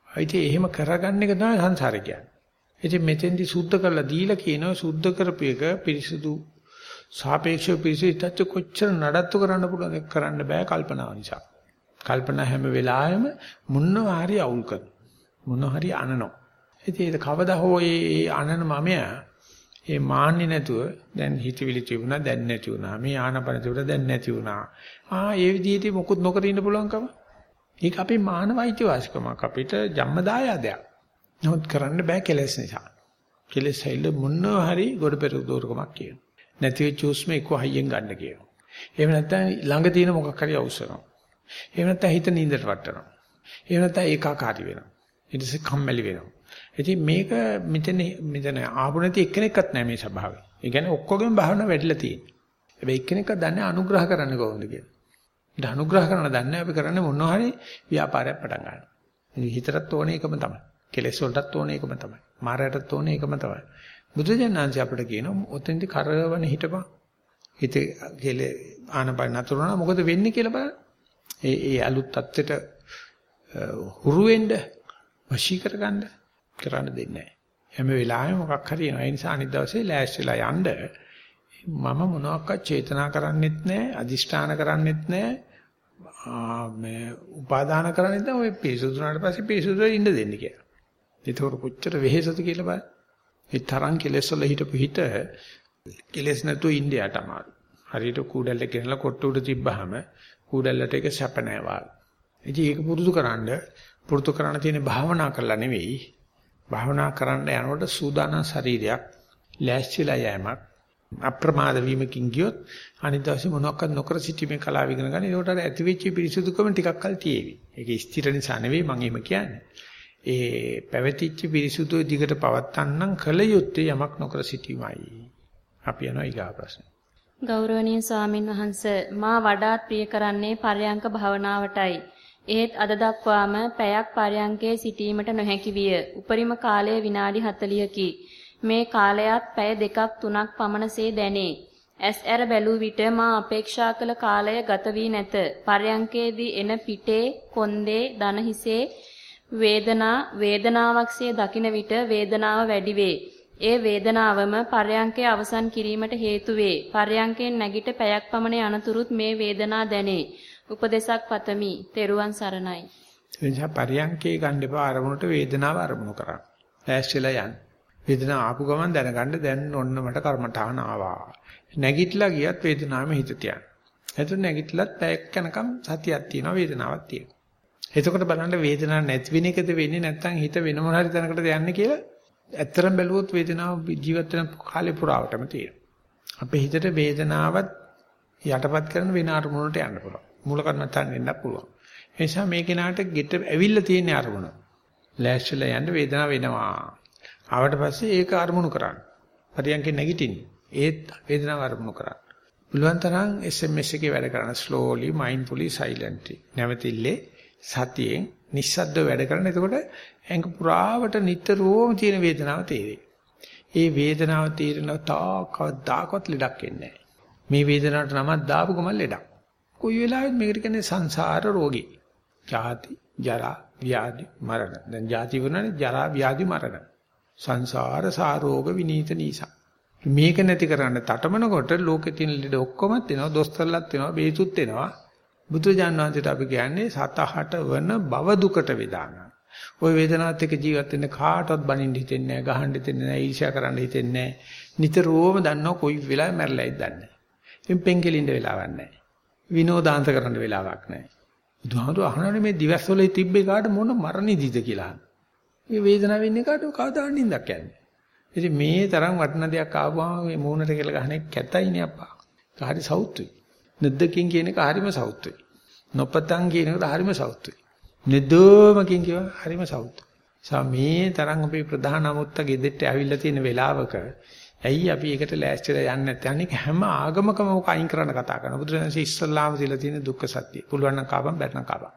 ඉතින් එහෙම කරගන්න එක තමයි සංසාරේ කියන්නේ. ඉතින් මෙතෙන්දි සුද්ධ කරලා දීලා කියනවා සුද්ධ කරපේක පිරිසුදු සාපේක්ෂව පිරිසිදුත් කොච්චර නඩත්තු කරන්න පුළුවන් කරන්න බෑ කල්පනාව නිසා. කල්පනා හැම වෙලාවෙම මොනවා හරි අවුල් කරන. මොනවා හරි අනනවා. ඉතින් ඒක කවදා හෝ ඒ අනන මමයා ඒ මාන්නේ නැතුව දැන් හිතවිලි තිබුණා දැන් නැති වුණා. මේ ආනපන තිබුණා දැන් නැති වුණා. ආ ඒ විදිහට මොකුත් නොකර ඉන්න පුළුවන්කම. ඒක අපේ මානවයිති වාසිකමක් අපිට ජම්මදායාදයක්. නමුත් කරන්න බෑ කෙලස් නිසා. කෙලස් හැයිල මොනවා හරි ගොඩ පෙරක දෝරකමක් කියනවා. නැති වෙච්ච උස්ම එක්ක හයියෙන් ගන්න කියනවා. එහෙම නැත්නම් ළඟ තියෙන මොකක් හරි අවශ්‍යනවා. එහෙම නැත්නම් හිත නින්දට වටනවා. එහෙම නැත්නම් ඒකාකාරී වෙනවා. ඊට පස්සේ කම්මැලි වෙනවා. ඉතින් මේක මෙතන මෙතන ආපු නැති එක්කෙනෙක්වත් නැහැ මේ ස්වභාවය. ඒ කියන්නේ ඔක්කොගෙම භාවනා වැඩිලා තියෙන්නේ. හැබැයි එක්කෙනෙක්වත් දන්නේ අනුග්‍රහ කරන්න කොහොමද කියලා. ඊට අනුග්‍රහ කරන්න දන්නේ අපි කරන්නේ මොනවා හරි ව්‍යාපාරයක් පටන් ගන්නවා. ඉතින් හිතටත් ඕනේ එකම තමයි. කෙලෙස් වලටත් ඕනේ එකම තමයි. මායයටත් ඕනේ එකම තමයි. බුදුජානනාංශ අපිට කියනවා ඔතෙන්දි කරවන හිටපන්. හිත කෙලේ ආනපන නතරුණා මොකද වෙන්නේ කියලා බලන්න. ඒ ඒ අලුත් தත්ත්වයට හුරු වෙන්න වශී කරගන්න කරන්න දෙන්නේ නැහැ. හැම වෙලාවෙම මොකක් හරි එනවා. ඒ නිසා අනිත් දවසේ ලෑස්තිලා යන්න මම මොනවාක්වත් චේතනා කරන්නෙත් නැහැ, අදිෂ්ඨාන කරන්නෙත් නැහැ. මේ උපාදාන කරන්නෙත් නැහැ. ඔය පිරිසුදුනාට පස්සේ පිරිසුදුව ඉන්න දෙන්න කියලා. ඒක කොච්චර වෙහෙසද කියලා බලන්න. ඒ තරම් කෙලෙස් වල හිටපු හිත කෙලෙස් නැතුව ඉන්දියාට අමාරු. හරියට කූඩැල්ලේ ගෙනලා කොට්ට උඩ තිබ්බහම කූඩැල්ලට ඒක සැප නැහැ ඉතින් ඒක පුරුදු කරන්න පුරුදු කරන්න තියෙන භාවනා කරලා නෙවෙයි භාවනා කරන්න යනකොට සූදානම් ශරීරයක් ලෑස්තිලා යෑමක් අප්‍රමාද වීමකින් ගියොත් අනිත් දවසේ මොනවාක්වත් නොකර සිටීමේ කලාව ඉගෙන ගන්න. ඒකට අර ඇති වෙච්ච පිරිසුදුකම ටිකක් කල් තියේවි. ඒක ස්ථිර නිසා නෙවෙයි මම එහෙම කියන්නේ. ඒ පැවතිච්ච පිරිසුදු දිගට පවත්තන්නම් කල යුත්තේ යමක් නොකර සිටීමයි. අපි යනවා ඊගා ප්‍රශ්න. ගෞරවනීය ස්වාමින් වහන්සේ මා වඩාත් ප්‍රිය කරන්නේ පරයන්ක භාවනාවටයි. ඒත් අද දක්වාම පැයක් පරයන්කේ සිටීමට නොහැකි විය. උපරිම කාලය විනාඩි 40කි. මේ කාලයත් පැය දෙකක් තුනක් පමණසේ දැනේ. ඇස් ඇර බැලූ විට මා අපේක්ෂා කළ කාලය ගත වී නැත. පරයන්කේදී එන පිටේ, කොන්දේ, දන හිසේ වේදනා වේදනාවක්සේ දකින විට වේදනාව වැඩි වේ. ඒ වේදනාවම පරයන්කේ අවසන් කිරීමට හේතු වේ. පරයන්කෙන් නැගිට පැයක් පමණ යනතුරුත් මේ වේදනා දැනේ. උපදේශක් පතමි. තෙරුවන් සරණයි. එනිසා පරියන්කේ ගන්න එපා අරමුණට වේදනාව අරමුණු කරන්න. ඈස්චිලා යන්න. වේදනාව ආපු ගමන් දැනගන්න දැන් ඔන්න මට කර්මඨාන ආවා. නැගිටලා ගියත් වේදනාවෙම හිත තියන්න. එතන නැගිටලත් පැයක් යනකම් සතියක් තියෙනවා වේදනාවක් තියෙනවා. එතකොට බලන්න වේදනාවක් නැති වෙන එකද වෙන්නේ නැත්නම් හිත වෙන මොන හරි තැනකටද යන්නේ කියලා ඇත්තරම් බැලුවොත් වේදනාව ජීවත් වෙන කාලේ පුරාවටම තියෙනවා. අපේ හිතට වේදනාවත් යටපත් කරන වෙන අරමුණකට යන්න පුළුවන්. මූල කර්මත්තාන් වෙන්නත් පුළුවන්. ඒ නිසා මේ කෙනාට ගෙට ඇවිල්ලා තියෙන අරමුණ. ලෑස්තිලා යන්න වේදනාව වෙනවා. ආවට පස්සේ ඒක අරමුණු කරන්න. පරියන්කේ නැගිටින්න. ඒත් වේදනාව අරමුණු කරන්න. පුළුවන් තරම් SMS එකේ වැඩ කරන slowly mindfully silently. නැවතිල්ලේ සතියෙන් නිස්සද්ද වැඩ කරන. එතකොට ඇඟ පුරාවට නිතරම තියෙන වේදනාව තේරෙයි. ඒ වේදනාව තීරණ තාකවදාකවත් ලෙඩක් එන්නේ නැහැ. මේ වේදනාවට නමක් දාපු ගමන් ලෙඩක්. කොයි වෙලාවෙත් මේකට කියන්නේ සංසාර රෝගී. ජාති, ජරා, ව්‍යාධි, මරණ. දැන් ජාති වුණානේ ජරා, ව්‍යාධි, මරණ. සංසාර සාරෝග විනීත නීසා. මේක නැති කරන්න තටමනකොට ලෝකෙ තියෙන ලෙඩ ඔක්කොමත් එනවා, දොස්තරලත් එනවා, බේසුත් එනවා. බුදුජාණන් වහන්සේට අපි කියන්නේ සතහට වන බව දුකට වේදාන. ওই වේදනාවත් එක්ක ජීවත් වෙන්න කාටවත් බනින්න හිතෙන්නේ නැහැ, ගහන්න හිතෙන්නේ නැහැ, ඊර්ෂ්‍යා කරන්න හිතෙන්නේ නැහැ. නිතරම දන්නව කොයි වෙලාවෙ මැරෙලායිද දන්නේ නැහැ. එම් පෙන්කෙලින්න වෙලාවක් නැහැ. විනෝදාන්ත කරන්න වෙලාවක් නැහැ. බුදුහාමුදුර අහනනේ මේ දිවස් වල තිබ්බේ කාට මොන මරණෙදිද කියලා. මේ වේදනාව වෙන්නේ කාට කවදා නින්දක් යන්නේ. ඉතින් මේ තරම් වටින දෙයක් ආවම මේ මූණට කියලා ගහන එක කැතයිනේ අප්පා. හරි සෞතුයි. නැද්දකින් කියන එක හරිම සෞතුයි. නොපතන් කියන එක හරිම සෞතුයි. නෙදෝමකින් කියව හරිම සෞතුයි. සා මේ තරම් අපේ ප්‍රධාන අමුත්ත ගෙදෙට්ට ඇවිල්ලා තියෙන වෙලාවක ඇයි අපි ඒකට ලෑස්තිලා යන්නේ නැත්නම් අනික හැම ආගමකම ඔක අයින් කරන්න කතා කරනවා. බුදුරජාණන්සේ ඉස්සල්ලාම දීලා තියෙන දුක්ඛ සත්‍ය. පුළුවන් නම් කාපම් බැරනම් කාපම්.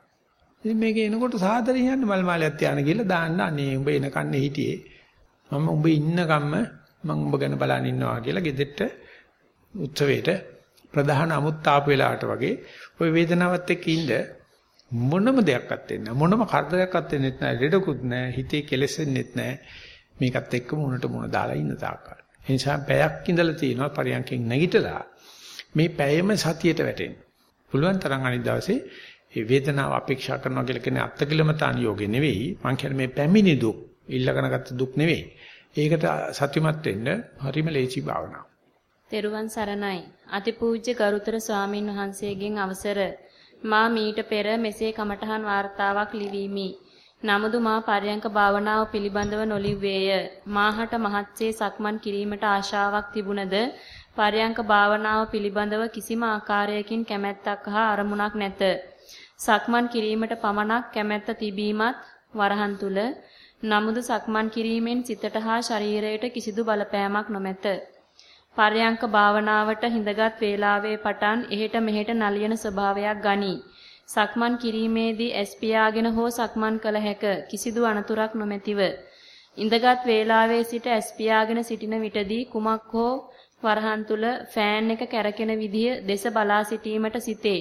ඉතින් මේක එනකොට සාදරයෙන් යන්න මල් මාලයක් තියාන කියලා දාන්න අනේ උඹ එන කන්නේ හිටියේ. මම උඹ ඉන්නකම්ම මම උඹ ගැන බලන් ඉන්නවා කියලා ගෙදෙට්ට උත්සවයට ප්‍රධාන අමුත්තාප වෙලාවට වගේ ওই වේදනාවත් එක්ක ඉන්න මොනම දෙයක්වත් වෙන්නේ මොනම කරදරයක්වත් වෙන්නේ නැහැ. ලෙඩකුත් නැහැ. හිතේ කෙලෙසෙන්නෙත් නැහැ. මේකත් එක්ක මුණට මුණ දාලා ඉන්න තාක්කල්. ඒ නිසා පැයක් ඉඳලා තියෙනවා පරියන්කෙන් නැගිටලා මේ පැයම සතියට වැටෙන්න. පුළුවන් තරම් අනිත් දවසේ මේ වේදනාව අපේක්ෂා කරනවා කියලා කියන්නේ අත්කිලමතාන යෝගේ නෙවෙයි. මං කියන්නේ මේ පැමිණි දුක්, ඉල්ලගෙන ගත්ත දුක් නෙවෙයි. ඒකට සත්‍යමත් වෙන්න හරිම ලේසි භාවනාවක්. තෙරුවන් සරණයි. අතිපූජ්‍ය ගරුතර ස්වාමින් වහන්සේගෙන් අවසර මා මීට පෙර මෙසේ කමඨහන් වார்த்தාවක් ලිවීමි. නමුදු මා පරයන්ක භාවනාව පිළිබඳව නොලිව්වේය. මාහට මහත්සේ සක්මන් කිරීමට ආශාවක් තිබුණද පරයන්ක භාවනාව පිළිබඳව කිසිම ආකාරයකින් කැමැත්තක් හා අරමුණක් නැත. සක්මන් කිරීමට පමණක් කැමැත්ත තිබීමත් වරහන් තුල නමුදු සක්මන් කිරීමෙන් සිතට හා ශරීරයට කිසිදු බලපෑමක් නොමැත. පර්යංක භාවනාවට හිඳගත් වේලාවේ පටන් එහෙට මෙහෙට නලියන ස්වභාවයක් ගනී. සක්මන් කිරීමේදී ඇස් පියාගෙන හෝ සක්මන් කළ හැක කිසිදු අනතුරක් නොමැතිව ඉඳගත් වේලාවේ සිට ඇස් පියාගෙන සිටින විටදී කුමක් හෝ වරහන් තුල ෆෑන් එක කැරකෙන විදිය දෙස බලා සිටීමට සිටේ.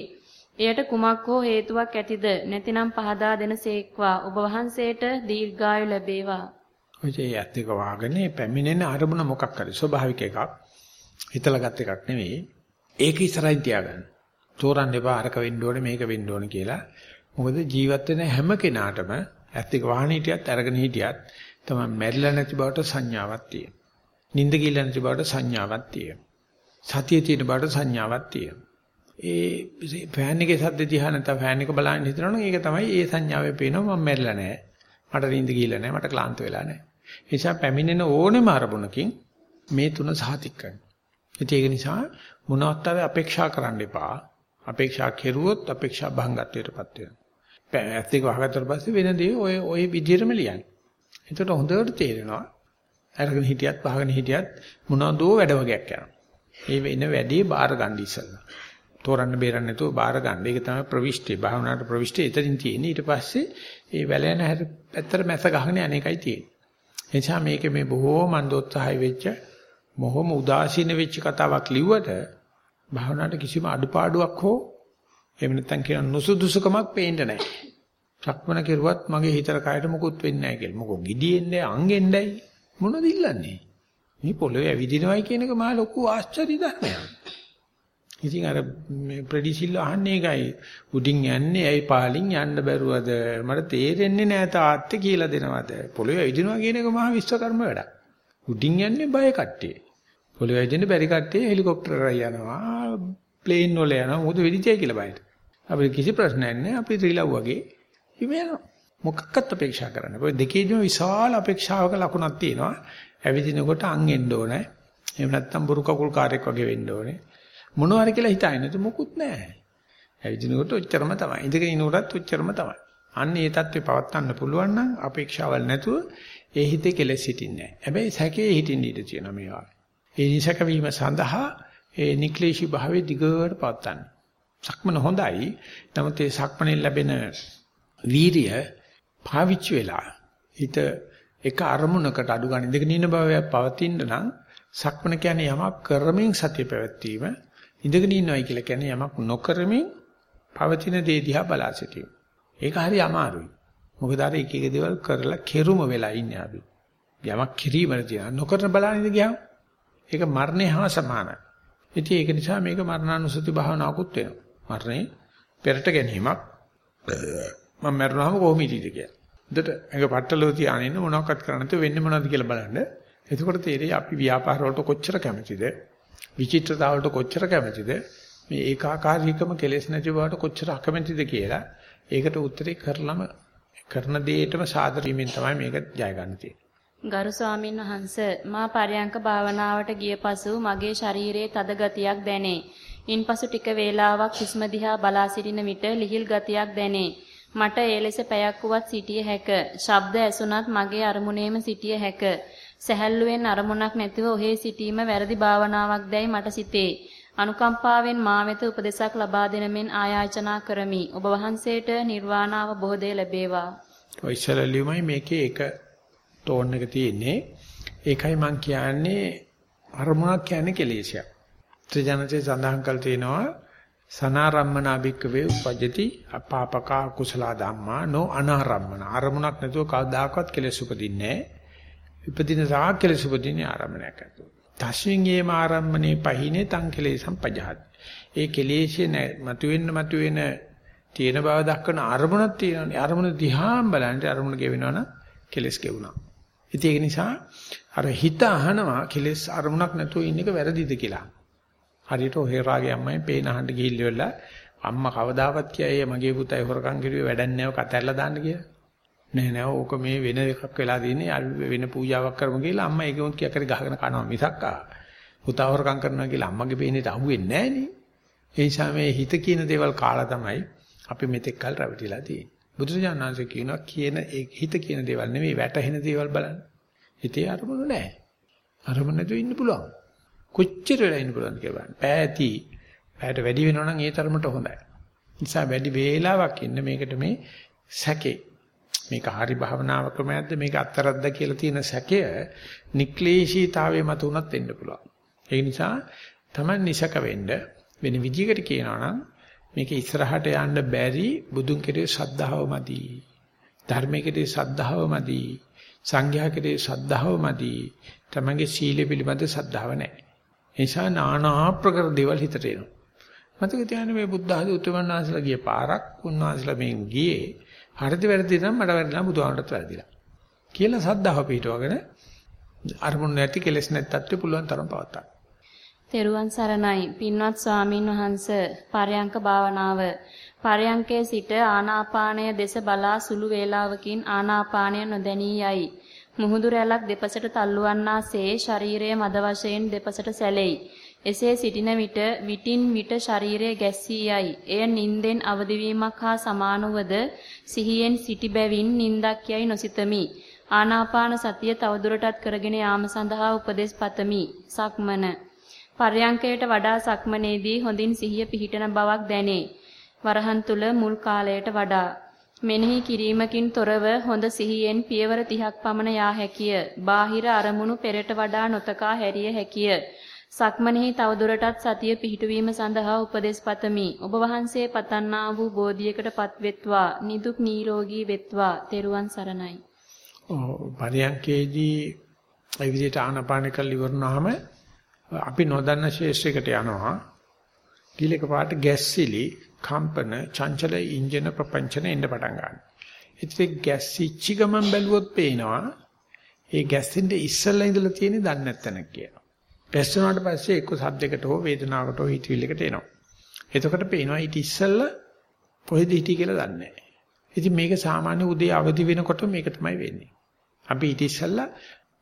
එයට කුමක් හෝ හේතුවක් ඇතිද නැතිනම් පහදා දෙනසේක්වා ඔබ වහන්සේට දීර්ඝායු ලැබේවා. ඔය ඇත්ත එක වාගනේ පැමිණෙන අරමුණ මොකක් හරි ස්වභාවික එකක්. හිතලා ගත් එකක් නෙවෙයි. ඒක ඉස්සරහින් තියාගන්න. තෝරන්න එපා අරක වෙන්න ඕනේ මේක වෙන්න ඕනේ කියලා. මොකද ජීවත් වෙන හැම කෙනාටම ඇත්තක වාහන හිටියත් අරගෙන හිටියත් තමයි මැරිලා නැති බවට සංඥාවක් තියෙනවා. නිින්ද ගිල්ල නැති බවට සංඥාවක් තියෙනවා. සතියේ තියෙන බවට සංඥාවක් තියෙනවා. ඒ ෆෑන් එකේ සද්ද දිහා නැත්නම් ෆෑන් එක බලන්න හිතනවනම් ඒක තමයි ඒ සංඥාවේ පේනවා මම මැරිලා නැහැ. මට නිින්ද ගිල්ල නැහැ. මට ක්ලාන්ත වෙලා නැහැ. ඒ නිසා පැමිණෙන ඕනෙම අරමුණකින් මේ තුන සහතික කරනවා. ඒක නිසා මොනවත් අපේක්ෂා කරන්න එපා. අපේක්ෂා කෙරුවොත් අපේක්ෂා භංගත්වයටපත් වෙනවා. ඇත්ත එක වහගත්තට පස්සේ වෙන දේ ඔය ඔය විදිහටම ලියන්න. එතකොට හොඳට තේරෙනවා. අරගෙන හිටියත් පහගෙන හිටියත් මොනවදෝ වැඩ වගේක් යනවා. ඒ වෙන වැඩේ බාර ගන්න ඉස්සෙල්ලා. තෝරන්න බේරන්න නැතුව බාර ගන්න. ඒක තමයි ප්‍රවිෂ්ටි. භාවනාවට ප්‍රවිෂ්ටි එතනින් තියෙන්නේ. ඊට පස්සේ ඒ වැල යන හැට පැත්තට මැස ගහගෙන අනේකයි තියෙන්නේ. එනිසා මේක මේ බොහෝ මන්දෝත්සහය වෙච්ච, මොහොම උදාසීන වෙච්ච කතාවක් ලිව්වට භාවනාවට කිසිම අඩුපාඩුවක් හෝ එහෙම නැත්නම් කියන නුසුදුසුකමක් පේන්නේ නැහැ. සක්මන කෙරුවත් මගේ හිතර කයට මුකුත් වෙන්නේ නැහැ කියලා. මොකෝ gidiyenne අංගෙන්නයි මොනවද ඉල්ලන්නේ? මේ පොළවේ ඇවිදිනවයි කියන එක මහා ලොකු ආශ්චර්ය ධර්මයක්. ඉතින් අර මේ ප්‍රෙඩිසිල් අහන්නේ ඒකයි. උඩින් යන්නේ ඇයි පාලින් යන්න බැරුවද? මට තේරෙන්නේ නැහැ තාත්තේ කියලා දෙනවද? පොළවේ ඇවිදිනවා කියන එක මහා විශ්වකර්ම වැඩක්. උඩින් යන්නේ බය කට්ටිය. පොළවේ ඇවිදින්න බැරි කට්ටිය හෙලිකොප්ටර් කරලා යනවා. ප්ලේන් වල යනවා මොකද වෙදිචයි කියලා බයට. අපිට කිසි ප්‍රශ්නයක් නැහැ. අපි ත්‍රිලව් වගේ ඉමේන මොකක්වත් අපේක්ෂා කරන්න. ඔය දෙකේදීම විශාල අපේක්ෂාවක ලකුණක් තියෙනවා. ඇවිදිනකොට අං එන්න ඕනේ. එහෙම නැත්නම් බුරු කකුල් කාර්යයක් වගේ වෙන්න ඕනේ. මොනවාරි කියලා හිතන්නේ නැතු මොකුත් නැහැ. ඇවිදිනකොට ඔච්චරම තමයි. ඉඳගෙන ඉනකොටත් ඔච්චරම තමයි. අන්න ඒ தත්ත්වේ පවත්වන්න පුළුවන් නම් අපේක්ෂාවල් නැතුව ඒ හිතේ කෙලෙස් හිටින්නේ නැහැ. හැබැයි සැකේ හිටින්න ඉඩ තියෙනවා මේවා. ඒ නිසක වීම සඳහා ඒ නික්ලේශී භාවයේ දිගට පවත්වන්න. සක්මන හොඳයි. නමුත් ඒ සක්මනේ ලැබෙන වීරිය පාවිච්චි වෙලා හිත එක අරමුණකට අඩු ගන්න ඉඳගෙන ඉන්න බව පවතින්න නම් සක්මන කියන්නේ යමක් කරමින් සතිය පැවැත්වීම ඉඳගෙන ඉන්නවයි කියලා කියන්නේ යමක් නොකරමින් පවතින දේ දිහා බලා සිටීම. ඒක හරි අමාරුයි. මොකද අර එක එක දේවල් කරලා කෙරුම වෙලා ඉන්නේ අපි. යමක් කිරීමද තියන නොකරන බලන්නේ ගියාම ඒක මරණය හා සමානයි. ඉතින් ඒක නිසා මේක මරණානුසති භාවනාවකුත් වෙනවා. මරණය පෙරට ගැනීමක් මම මරණාම කොහොම ඉදීද කියලා. එතකොට ඒක පට්ටලෝ තියාගෙන ඉන්න මොනවක්වත් කරන්න නැතුව වෙන්නේ මොනවද කියලා බලන්න. එතකොට තේරෙයි අපි ව්‍යාපාර වලට කොච්චර කැමතිද? විචිත්‍රතාවලට කොච්චර කැමතිද? මේ ඒකාකාරීකම කෙලෙස් නැති බවට කොච්චර අකමැතිද කියලා. ඒකට උත්තරේ කරලම කරන දෙයටම සාදර වීමෙන් තමයි මේක ජය ගන්න තියෙන්නේ. ගරු ස්වාමින් වහන්ස මා පරයන්ක භාවනාවට ගිය පසු මගේ ශරීරයේ තද ගතියක් දැනේ. ඉන්පසු ටික වේලාවක් හුස්ම දිහා බලා සිටින විට ලිහිල් ගතියක් දැනේ. මට ඒ ලෙස පැයක් වුවත් සිටිය හැක. ශබ්ද ඇසුණත් මගේ අරමුණේම සිටිය හැක. සැහැල්ලුවෙන් අරමුණක් නැතිව ඔහේ සිටීම වැරදි භාවනාවක් දැයි මට සිතේ. අනුකම්පාවෙන් මා වෙත උපදෙසක් ලබා දෙන මෙන් ආයාචනා කරමි. ඔබ වහන්සේට නිර්වාණ අවබෝධය ලැබේවා. ඔය ඉස්සරලියුමයි මේකේ එක ටෝන් එක තියෙන්නේ. ඒකයි මම කියන්නේ අරමුණක් කියන්නේ කෙලෙසයක්. ත්‍රිජනසේ සඳහන් කළ තියෙනවා සනාරම්මනා භික්කවේ උපජ්ජති අපාපකා කුසල ධම්මා නෝ අනාරම්මන. අරමුණක් නැතුව කවදාකවත් කෙලෙස් උපදින්නේ නැහැ. උපදින සාක් කෙලෙස් උපදින්නේ ආරම්මණයක් ඇතුළත. තස්මින් යේ ආරම්මනේ පහිනේ තං කෙලෙසම් පජහත්. ඒ කෙලෙෂේ මතුවෙන්න මතුවෙන තියෙන බව දක්වන අරමුණක් තියෙනවානේ. අරමුණ දිහාම බලන්න අරමුණ ගෙවෙනවනම් කෙලස් ගෙවුණා. ඉතින් ඒක නිසා අර හිත අහනවා කෙලස් අරමුණක් නැතුව ඉන්න එක වැරදිද කියලා. හරියට ඔහේ රාගේ අම්මයි පේන අහන්න ගිහිල්ලා අම්මා කවදාවත් කියයි මගේ පුතයි හොරකම් කරුවේ වැඩක් නැව කතැල්ලා දාන්න කියලා. නෑ නෑ ඕක මේ වෙන එකක් වෙලා දින්නේ වෙන පූජාවක් කරමු කියලා අම්මා ඒකම කිය කර ගහගෙන කනවා මිසක් ආ. පුතා හොරකම් කරනවා කියලා අම්මගේ බේනෙට අහුවෙන්නේ නෑනේ ඒ නිසා මේ හිත කියන දේවල් කාලා තමයි අපි මෙතෙක් කල් රැවටිලා තියෙන්නේ. බුදුරජාණන් වහන්සේ කියනවා කියන ඒ හිත කියන දේවල් නෙමෙයි වැටහෙන දේවල් බලන්න. හිතේ අරමුණු නෑ. අරමුණ නැතුව ඉන්න පුළුවන්. කොච්චර වෙලා ඉන්න පුළුවන්ද කියලා බලන්න. පෑති පැයට වැඩි වෙනවා නම් ඒ තරමට හොඳයි. නිසා වැඩි වේලාවක් ඉන්න මේකට මේ සැකේ. මේක හරි භාවනාව ක්‍රමයක්ද මේක අත්තරක්ද කියලා තියෙන සැකය නික්ලේශීතාවයේ මත උනත් වෙන්න පුළුවන්. ඒ නිසා Taman නිසක වෙන්න වෙන විදිහකට කියනවා නම් මේක ඉස්සරහට යන්න බැරි බුදුන් කෙරේ ශ්‍රද්ධාව මදි. ධර්මයේ කෙරේ ශ්‍රද්ධාව මදි. සංඝයා කෙරේ ශ්‍රද්ධාව මදි. Tamanගේ සීලය පිළිබඳ ශ්‍රද්ධාව නැහැ. ඒ නිසා নানা ආකාර දේවල් හිතට එනවා. මතක තියාගන්න මේ බුද්ධ ආදී උතුමන් වහන්සේලා ගිය පාරක් උන්වහන්සේලා මෙන් ගියේ හරිද වැරදිද නම් මට වැරදිලා බුදුහාමරට වැරදිලා. කියලා සද්ධාව පිටවගෙන අරමුණ නැති කෙලස් නැත්තත් පුළුවන් තරම් පවත්තා. තෙරුවන් සරණයි පින්වත් ස්වාමින් වහන්ස පරයන්ක භාවනාව පරයන්කේ සිට ආනාපානය දෙස බලා සුළු වේලාවකින් ආනාපානය නොදැනී යයි. මුහුදු රැලක් දෙපසට තල්ලුවන්නාසේ ශරීරයේ මද වශයෙන් දෙපසට සැලෙයි. එසේ සිටින විට විටින් විට ශරීරය ගැස්සී යයි. එය නින්දෙන් අවදිවීමක් හා සමානවද සිහියෙන් සිටි බැවින් නින්දක් යයි නොසිතමි. ආනාපාන සතිය තවදුරටත් කරගෙන යාම සඳහා උපදෙස් පතමි. සක්මන. පර්යංකයට වඩා සක්මනේදී හොඳින් සිහිය පිහිටන බවක් දැනේ. වරහන් තුල මුල් කාලයට වඩා මෙනෙහි කිරීමකින් තොරව හොඳ සිහියෙන් පියවර 30ක් පමණ යා හැකිය. බාහිර අරමුණු පෙරට වඩා නොතකා හැරිය හැකිය. සක්මනෙහි තවදුරටත් සතිය පිහිටුවීම සඳහා උපදෙස් පතමි. ඔබ වහන්සේ පතන්නා වූ බෝධියකටපත් වෙත්වා. නිදුක් නිරෝගී වෙත්වා. තෙරුවන් සරණයි. ඔව් පරියන්කේදී ඒ විදිහට ආනපාන කළ ඉවරනහම අපි නොදන්න ශේෂයකට යනවා. කීලක පාට ගැස්සිලි, කම්පන, චංචල ඉන්ජින ප්‍රපංචන එන්න පටන් ගන්නවා. ඉතින් ගැස්සිච්ච ගමන් බැලුවොත් පේනවා ඒ ගැස්සෙන්න ඉස්සෙල්ලා ඉඳලා තියෙන දන්නේ නැත්තනක් කියලා. පැස්සුනාට පස්සේ එක්ක සද්දයකට හෝ වේදනාවකට හෝ හිතවිල්ලකට එනවා. එතකොට පේනවා ඊට ඉස්සෙල්ලා කොහෙද හිටි කියලා දන්නේ නැහැ. ඉතින් මේක සාමාන්‍ය උදේ අවදි වෙනකොට මේක තමයි වෙන්නේ. අපි ඊට ඉස්සෙල්ලා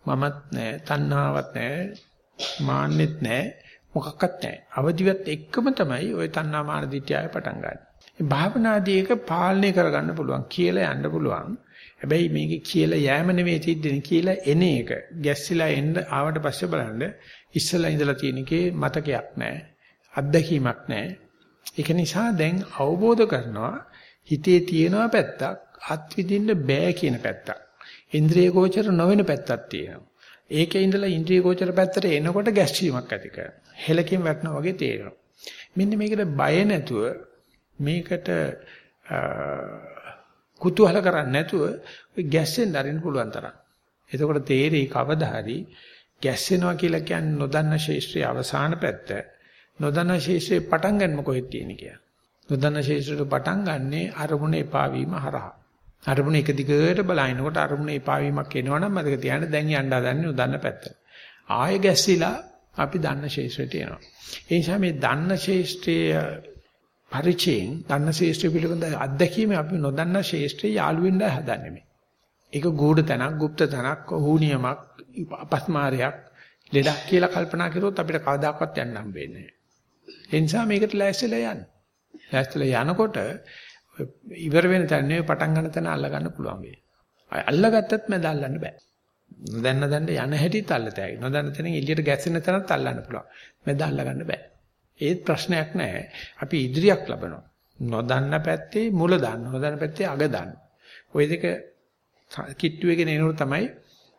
මමත් නැහැ, තණ්හාවක් නැහැ, මාන්නෙත් නැහැ, මොකක්වත් නැහැ. අවදිවත් එක්කම තමයි ওই තණ්හා මාන දිට්ඨියය පටන් ගන්න. මේ භාවනාදී ඒක පාලනය කරගන්න පුළුවන්, කියලා යන්න පුළුවන්. හැබැයි මේක කියලා යෑම නෙවෙයි තියන්නේ කියලා එන එක. ගැස්සිලා එන්න ආවට පස්සේ බලන්න ඉස්සලා ඉඳලා තියෙන එකේ මතකයක් නැහැ. අත්දැකීමක් නැහැ. ඒක නිසා දැන් අවබෝධ කරනවා හිතේ තියෙනවා පැත්තක් අත් විඳින්න බෑ කියන පැත්තක්. ඉන්ද්‍රිය ගෝචර නොවන පැත්තක් තියෙනවා. ඒකේ ඉඳලා ඉන්ද්‍රිය ගෝචර පැත්තට එනකොට ගැස්වීමක් ඇති කරනවා. හෙලකින් වැටෙනවා වගේ තේරෙනවා. මෙන්න මේකට බය නැතුව මේකට කුතුහල කරන්නේ නැතුව ගැස්සෙන් දරින්න පුළුවන් තරම්. එතකොට තේරෙයි කවදා හරි ගැස්සෙනවා කියලා කියන්නේ නොදන්න ශේෂ්ත්‍රයේ අවසාන පැත්ත. නොදන්න ශේෂ්ත්‍රයේ පටන් ගන්න කොහෙද තියෙන්නේ කියලා. නොදන්න ශේෂ්ත්‍රයට පටන් ගන්නෙ අරමුණ එපා වීම හරහා. අරමුණ එක දිගට බලනකොට අරමුණ එපා වීමක් එනවනම් මතක තියාගන්න දැන් යන්න හදන්නේ නොදන්න පැත්තට. ආයෙ ගැස්සිලා අපි දන්න ශේෂ්ත්‍රයට එනවා. ඒ නිසා මේ දන්න ශේෂ්ත්‍රයේ පරිචයෙන් දන්න ශේෂ්ත්‍රය පිළිබඳ අත්දැකීම අපි නොදන්න ශේෂ්ත්‍රය යාළු වෙන්න හදන්නේ මේ. ඒක ගූඪ තැනක්, গুপ্ত තැනක්, හුනියමක්, අපස්මාරයක්, ලෙඩක් කියලා කල්පනා කරොත් අපිට කවදාකවත් යන්න හම්බෙන්නේ නැහැ. ඒ නිසා මේකට ලෑස්තිලා යන්න. ලෑස්තිලා යනකොට ඉවර වෙන තැන නෙවෙයි පටන් ගන්න තැන අල්ල ගන්න පුළුවන් වෙයි. අල්ලගත්තත් මැද අල්ලන්න බෑ. නොදන්න දන්න යන හැටිත් අල්ලතෑයි. නොදන්න තැනින් එළියට ගැස්සෙන තැනත් අල්ලන්න පුළුවන්. මැද අල්ල ගන්න බෑ. ඒත් ප්‍රශ්නයක් නැහැ. අපි ඉදිරියක් ලබනවා. නොදන්න පැත්තේ මුල දාන්න, නොදන්න පැත්තේ අග දාන්න. ওই දෙක කිට්ටු එකගෙන එනකොට තමයි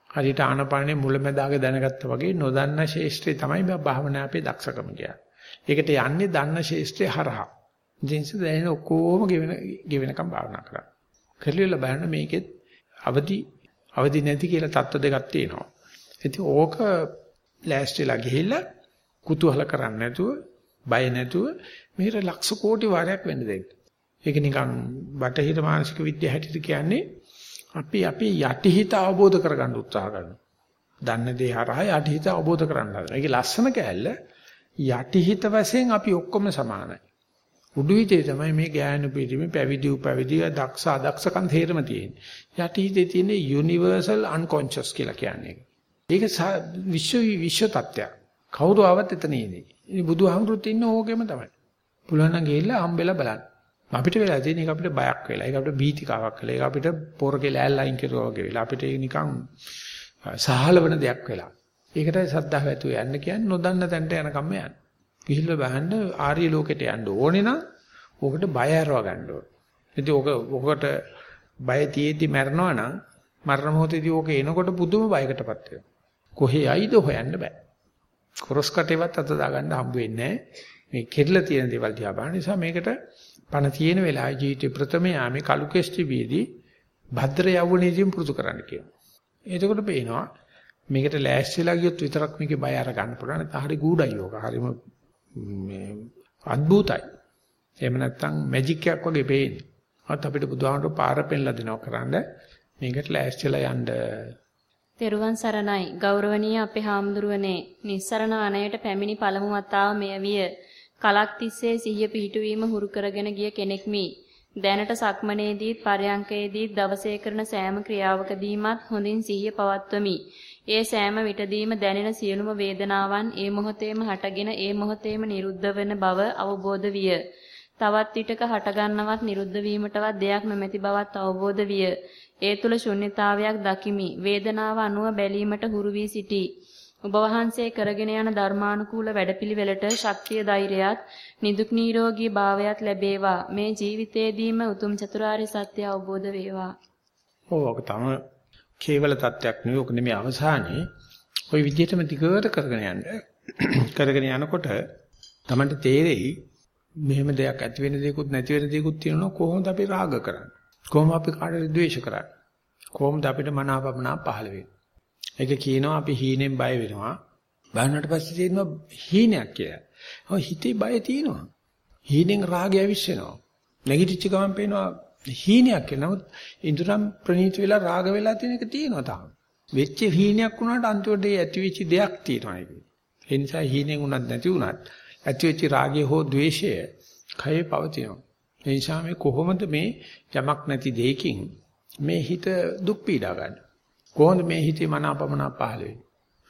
හරියට ආනපානේ මුලැමැදාග දැනගත්තා වගේ නොදන්න ශේෂ්ත්‍රය තමයි මේ භාවනා අපේ දක්ෂකම කියන්නේ. ඒකට යන්නේ දන්න ශේෂ්ත්‍රය හරහා. ජීන්ස දැනෙන ඔක්කොම ගෙවෙන ගෙවෙනකම් භාවනා කරා. කෙරෙල බලන්න මේකෙත් අවදි අවදි නැති කියලා தত্ত্ব දෙකක් තියෙනවා. ඉතින් ඕක ලෑස්තිලා ගිහිල්ලා කුතුහල කරන්නේ නැතුව බය නැතුව මේකට ලක්ෂ කෝටි වාරයක් වෙන්න දෙන්න. ඒක නිකන් බටහිර මානසික විද්‍යාව හැටියට කියන්නේ අපි අපේ යටිහිත අවබෝධ කරගන්න උත්සාහ කරනවා. දන්න දේ හරහා යටිහිත අවබෝධ කරගන්න හදනවා. ඒකේ ලස්සන කෑල්ල යටිහිත වශයෙන් අපි ඔක්කොම සමානයි. උඩුහිතේ තමයි මේ ගෑනු පිළිමේ පැවිදි උපැවිදි දක්ෂ අදක්ෂකම් තේරම තියෙන්නේ. යටිහිතේ තියෙන යුනිවර්සල් අන්කොන්ෂස් කියලා කියන්නේ. ඒක විශ්ව විශ්ව තත්ත්වයක්. කවුරු ආවත් එතන ඉන්නේ. ඉතින් බුදුහාමුදුරුත් ඉන්න ඕකෙම තමයි. පුළුවන් නම් ගිහිල්ලා හම්බෙලා බලන්න. අපිට වෙලා තියෙන එක අපිට බයක් වෙලා. ඒක අපිට බීතිකාවක් වෙලා. ඒක අපිට පොරකේ ලෑල්ලයින් කෙරුවා වගේ වෙලා. අපිට නිකන් සහලවන දෙයක් වෙලා. ඒකටයි සද්ධාව ඇතුව යන්න කියන්නේ නොදන්න තැනට යනකම් යන්න. ගිහිල්ලා බලන්න ආර්ය ලෝකෙට යන්න ඕනේ නම් ඕකට බය අරව ගන්න ඕනේ. ඉතින් ඕක ඕකට බය තියෙද්දි මැරෙනවා නම් මරණ මොහොතේදී ඕක එනකොට පුදුම බයකටපත් වෙනවා. කොහේ යයිද හොයන්න බෑ. කොරස් කටේවත් අත දාගන්න හම්බ වෙන්නේ මේ කෙරලා තියෙන දේවල් දිහා බලන නිසා මේකට පණ තියෙන වෙලාවේ ජීවිතේ ප්‍රථම යාමේ කලු කෙස්ටි බීදී භද්‍ර යවුණේදීම පුරුදු කරන්න කියනවා. එතකොට පේනවා මේකට ලෑස්තිලා ගියොත් විතරක් මේකේ බය අර ගන්න පුළුවන්. නැත්නම් හරි ගුඩයි යෝග. හරිම මේ අద్భుතයි. එහෙම නැත්නම් මැජික් එකක් වගේ පේන්නේ. අත් අපිට බුදුහාමර පාර පෙන්ලා දෙනවා කරන්න මේකට ලෑස්තිලා යන්න තෙරුවන් සරණයි ගෞරවනීය අපේ හාමුදුරුවනේ නිස්සරණ අනයට පැමිණි පළමු වතාව මෙය විය කලක් තිස්සේ සිහිය පිහිටුවීම හුරු කරගෙන ගිය කෙනෙක්මි දැනට සක්මනේදීත් පරයන්කේදීත් දවසේ කරන සෑම ක්‍රියාවකදීමත් හොඳින් සිහිය පවත්වමි ඒ සෑම විටදීම දැනෙන සියලුම වේදනාවන් ඒ මොහොතේම හටගෙන ඒ මොහොතේම නිරුද්ධ වන බව අවබෝධ විය තවත් විටක හටගන්නවත් නිරුද්ධ වීමටවත් දෙයක් නොමැති බවත් අවබෝධ විය. ඒ තුල ශුන්්‍යතාවයක් දකිමි. වේදනාව අනුව බැලීමට හුරු වී සිටී. ඔබ වහන්සේ කරගෙන යන ධර්මානුකූල වැඩපිළිවෙලට ශක්තිය ධෛර්යයත් නිදුක් නිරෝගී භාවයත් ලැබේවා. මේ ජීවිතේදීම උතුම් චතුරාර්ය සත්‍ය අවබෝධ වේවා. ඕක තම කේවල තත්යක් නෙවෙයි. ඔක නෙමෙයි අවසානයේ. ওই විදිහටම දිගට කරගෙන යන්න. කරගෙන යනකොට තමන්ට තේරෙයි මෙහෙම දෙයක් ඇති වෙන දේකුත් නැති වෙන දේකුත් තියෙනවා කොහොමද අපි රාග කරන්නේ? කොහොම අපි කාටද ද්වේෂ කරන්නේ? කොහොමද අපිට මනාපමනා පහළ වෙන්නේ? ඒක කියනවා අපි හීනෙන් බය වෙනවා. බයනට පස්සේ තියෙනවා හීනයක් කියලා. ඔය හිතේ බය තියෙනවා. හීනෙන් රාගය විශ්සෙනවා. නැගිටිච්ච ගමන් පේනවා හීනයක් කියලා. නමුත් ඉදurang ප්‍රනීත වෙලා රාග වෙලා තියෙන එක තියෙනවා තාම. වෙච්ච හීනයක් වුණාට අන්තිමට ඒ ඇති වෙච්ච දෙයක් තියෙනවා ඒක. ඒ නිසා හීනෙන් උනත් නැති උනත් ඇති වෙච්ච රාගය හෝ ద్వේෂය කයේ පවතිනවා. ඒ නිසා මේ කොහොමද මේ යමක් නැති දෙයකින් මේ හිත දුක් පීඩා ගන්න. කොහොමද මේ හිතේ මනාපමන පහළ වෙන්නේ?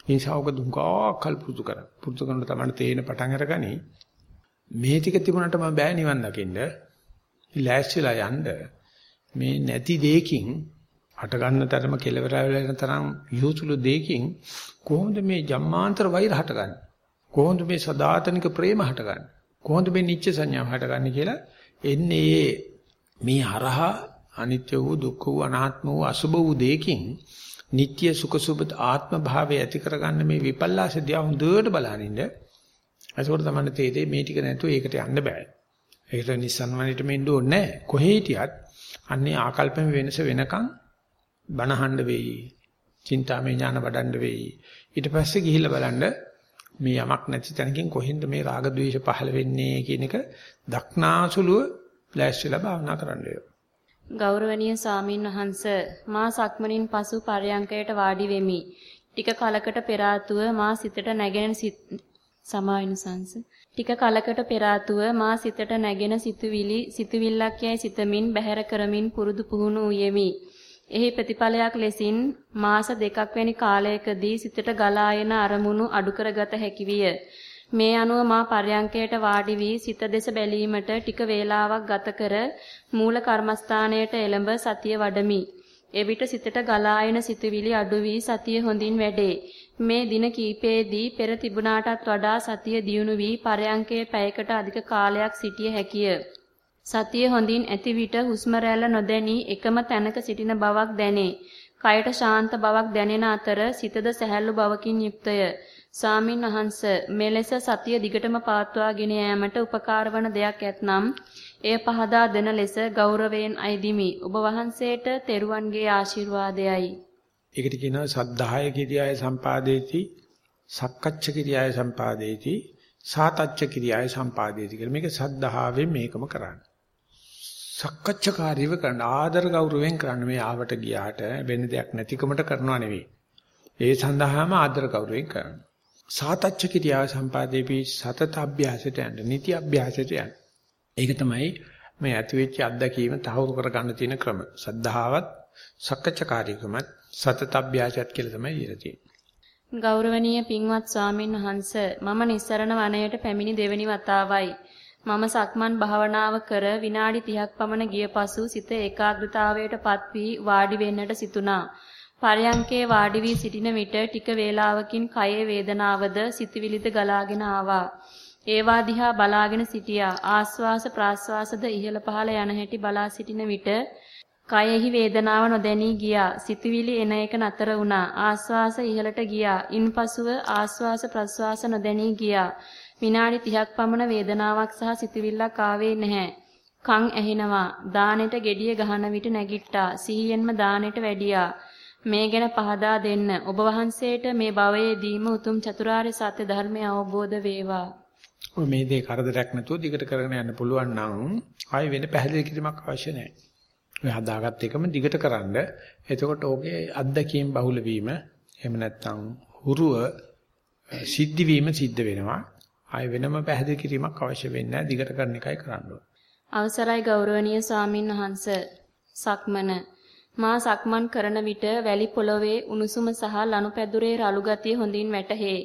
ඒ නිසා ඔක දුංගාකල් පුරුදු කරා. පුරුදු කරනකොට තමයි තේින පටන් අරගනි. මේ ටික තිබුණාට මම බෑ නිවන් දකින්න. ලෑස්තිලා යන්න මේ නැති දෙයකින් හට ගන්න තරම කෙලවර වෙන තරම් යොසුළු දෙයකින් කොහොමද මේ ජම්මාන්තර වෛර හටගන්නේ? කොහොමද මේ සදාතනික ප්‍රේම හටගන්නේ? කොහොමද මේ නිච්ච සංඥාව හටගන්නේ කියලා එන්නේ මේ හරහා අනිත්‍ය වූ දුක්ඛ වූ අනාත්ම වූ අසුභ වූ දෙයකින් නিত্য සුඛ සුබත ආත්ම භාවය ඇති කරගන්න මේ විපල්ලාස දිහා හොඳට බලනින්න. ඒකෝර තමයි තේරෙන්නේ මේ ටික නැතුව ඒකට යන්න බෑ. ඒකට නිසන්වණයට මෙන්න ඕනේ නැහැ. කොහේ හිටියත් අන්නේ ආකල්පම වෙනස වෙනකන් බනහඬ වෙයි. චින්තාමය ඥාන වඩන්න වෙයි. ඊට පස්සේ ගිහිල්ලා බලන්න මේ යමක් නැති තැනකින් කොහෙන්ද මේ රාග ద్వේෂ පහළ වෙන්නේ කියන එක දක්නාසුලුව ලෑස්තිලා භාවනා කරන්න වෙනවා. ගෞරවනීය සාමින් වහන්ස මා සක්මනින් පසු පරයන්කයට වාඩි වෙමි. ටික කලකට පෙර මා සිතට නැගෙන සමාවින සංස ටික කලකට පෙර මා සිතට නැගෙන සිතුවිලි සිතුවිල්ලක් යයි සිතමින් බැහැර කරමින් පුරුදු පුහුණු යෙමි. එහි ප්‍රතිඵලයක් ලෙසින් මාස දෙකක් වැනි කාලයකදී සිතට ගලා එන අරමුණු අඩු කරගත හැකි විය. මේ අනුව මා පර්යංකයට වාඩි වී සිත දෙස බැලීමට ටික වේලාවක් ගත කර මූල කර්මස්ථානයට එළඹ සතිය වඩමි. එවිට සිතට ගලා එන සිතුවිලි අඩු වී සතිය හොඳින් වැඩේ. මේ දින කීපයේදී පෙර තිබුණාටත් වඩා සතිය දියුණු වී පරයන්කේ පැයකට අධික කාලයක් සිටිය හැකිය. සතිය හොඳින් ඇති විට හුස්ම රැල්ල නොදැනී එකම තැනක සිටින බවක් දැනේ. කයට ශාන්ත බවක් දැනෙන අතර සිතද සැහැල්ලු බවකින් යුක්තය. ස්වාමින් වහන්ස මෙලෙස සතිය දිගටම පවත්වාගෙන යාමට උපකාර වන දෙයක් ඇතනම් එය පහදා දෙන ලෙස ගෞරවයෙන් අයදිමි. ඔබ වහන්සේට තෙරුවන්ගේ ආශිර්වාදයයි. ඒකට කියනවා සද්ධාය කිරියාය සම්පාදේති, සක්කච්ඡ කිරියාය සම්පාදේති, සාතච්ඡ කිරියාය සම්පාදේති කියලා. මේක සද්ධාවෙන් මේකම කරන්නේ. සක්කච්ඡාකාරීව කරන ආදර ගෞරවයෙන් කරන්න මේ ආවට ගියාට වෙන දෙයක් නැතිකමට කරනව නෙවෙයි. ඒ සඳහාම ආදර ගෞරවයෙන් කරන්න. සාතච්ඡ කිරියාව සම්පාදේපි සතත අභ්‍යාසයට යන්න, නිති අභ්‍යාසයට යන්න. ඒක තමයි මේ ඇතිවෙච්ච අත්දැකීම තහවුරු කරගන්න තියෙන ක්‍රම. සද්ධාවත් සක්කච්ඡාකාරීකමත් සතත අභ්‍යාසයත් කියලා තමයි ඉලා තියෙන්නේ. ගෞරවනීය පින්වත් ස්වාමින් වහන්සේ මම නිස්සරණ වනයේට පැමිණි දෙවැනි වතාවයි. මම සක්මන් භාවනාව කර විනාඩි 30ක් පමණ ගිය පසු සිත ඒකාග්‍රතාවයටපත් වී වාඩි වෙන්නට සිතුණා. පරයන්කේ වාඩි වී සිටින විට ටික වේලාවකින් කයේ වේදනාවද සිතවිලිද ගලාගෙන ආවා. ඒවා දිහා බලාගෙන සිටියා. ආස්වාස ප්‍රාස්වාසද ඉහළ පහළ යන හැටි බලා සිටින විට කයෙහි වේදනාව නොදැනී ගියා. සිතවිලි එන එක නතර වුණා. ආස්වාස ඉහළට ගියා. ඉන්පසුව ආස්වාස ප්‍රස්වාස නොදැනී ගියා. විනාඩි 30ක් පමණ වේදනාවක් සහ සිතවිල්ලක් ආවේ නැහැ. කන් ඇහෙනවා. දානෙට gediya ගහන විට නැගිට්ටා. සිහියෙන්ම දානෙට වැඩියා. මේ ගැන පහදා දෙන්න. ඔබ වහන්සේට මේ භවයේදීම උතුම් චතුරාර්ය සත්‍ය ධර්මය අවබෝධ වේවා. ඔය මේ දේ කරදරයක් නැතුව දිගට කරගෙන යන්න පුළුවන් නම් ආයෙ වෙන පැහැදිලි කිරීමක් අවශ්‍ය නැහැ. ඔය හදාගත්ත එකම දිගට කරන්ඩ එතකොට ඕකේ අත්දැකීම් බහුල වීම එහෙම නැත්නම් හුරුව සිද්ධ වීම සිද්ධ වෙනවා. ආය වෙනම පැහැදිලි කිරීමක් අවශ්‍ය වෙන්නේ නැහැ. දිගට කරන එකයි කරන්න අවසරයි ගෞරවනීය ස්වාමින් වහන්ස. සක්මන මා සක්මන් කරන විට වැලි පොළවේ උණුසුම සහ ලනුපැදුරේ රළු ගතිය හොඳින් වැටහේ.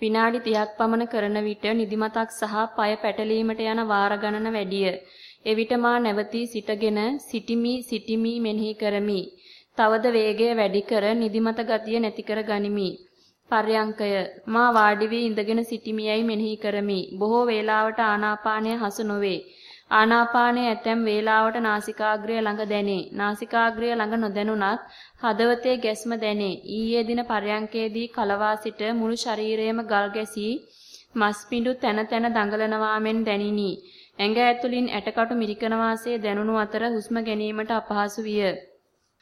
විනාඩි 30ක් පමණ කරන විට නිදිමතක් සහ পায় පැටලීමට යන වාර ගණන වැඩිය. එවිට මා නැවතී සිටගෙන සිටිමි සිටිමි මෙනෙහි කරමි. තවද වේගය වැඩි කර නිදිමත ගතිය නැති කර ගනිමි. පර්යංකය මා වාඩි වී ඉඳගෙන සිටිමියයි මෙනෙහි කරමි. බොහෝ වේලාවට ආනාපානය හසු නොවේ. ආනාපානය ඇතැම් වේලාවට නාසිකාග්‍රය ළඟ දැනේ. නාසිකාග්‍රය ළඟ නොදැනුණත් හදවතේ ගැස්ම දැනේ. ඊයේ දින පර්යංකයේදී කලවා සිට මුළු ශරීරයම ගල් ගැසී මස් පිඬු තන තන දඟලනවා මෙන් දැනිනි. ඇඟ ඇතුලින් ඇටකටු මිරිකන වාසයේ දැනුණු අතර හුස්ම ගැනීමට අපහසු විය.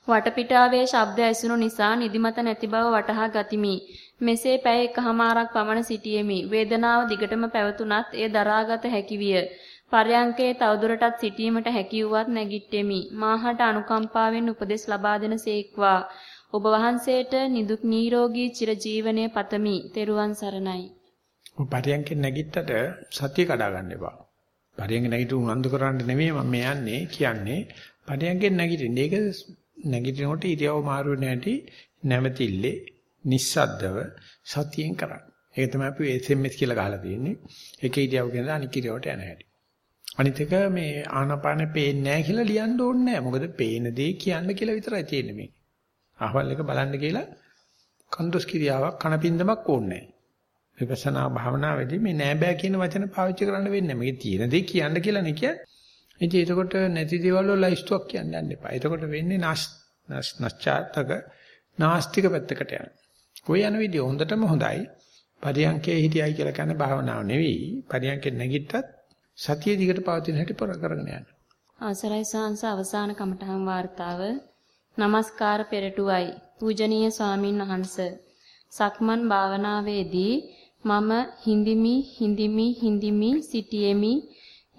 වටපිටාවේ ශබ්ද ඇසුණු නිසා නිදිමත නැති බව වටහා ගතිමි. මෙසේ පැය එකහමාරක් පමණ සිටියෙමි. වේදනාව දිගටම පැවතුනත් එය දරාගත හැකි විය. පර්යංකේ තවදුරටත් සිටීමට හැකි වුවත් නැගිට්ටෙමි. මාහට අනුකම්පාවෙන් උපදෙස් ලබා දෙන සේක්වා. ඔබ වහන්සේට නිදුක් නිරෝගී චිරජීවනයේ පතමි. තෙරුවන් සරණයි. පර්යංකේ නැගිට්ටට සතිය කඩා ගන්න එපා. පරියන්ක නැගිටින උනන්දු කරන්න නෙමෙයි මම යන්නේ කියන්නේ පරියන්කෙන් නැගිටින්න. ඒක නැගිටිනකොට ඉරියව් මාරු වෙන හැටි නැවතිල්ලේ නිස්සද්දව සතියෙන් කරන්න. ඒක තමයි අපි SMS කියලා ගහලා තියෙන්නේ. එක ඉරියව්කින් අනික් ඉරියව්වට යන හැටි. අනිත් එක මේ ආනාපානෙ පේන්නේ නැහැ කියලා ලියන්න ඕනේ නැහැ. මොකද පේන දේ කියන්න කියලා විතරයි තියෙන්නේ මේ. අහවල් එක බලන්න කියලා කන්දොස් කිරියාවක් කනපින්දමක් ඕනේ නැහැ. විපස්සනා භාවනාවේදී මේ නෑ බෑ කියන වචන පාවිච්චි කරන්න වෙන්නේ නැහැ. මේක තියෙන දේ කියන්න කියලා නේ කියන්නේ. ඉතින් එතකොට නැති දේවල් වල ලයිස්ට්ුවක් කියන්න යන්න එපා. එතකොට වෙන්නේ නැස් නැස්චාතක නාස්තික පැත්තකට යන. කොයි යන විදිය හොඳටම හොඳයි. පරියන්කේ හිටියයි කියලා කියන්නේ භාවනාව නෙවෙයි. පරියන්කේ නැගිට්ටත් සතිය දිගට පවතින හැටි පොර කරගෙන යන්න. ආසරයි සාංශ අවසාන කමඨහන් වார்த்தාව. নমස්කාර පෙරටුවයි. පූජනීය ස්වාමින් වහන්සේ. සක්මන් භාවනාවේදී මම හිඳිමි හිඳිමි හිඳිමි සිටියෙමි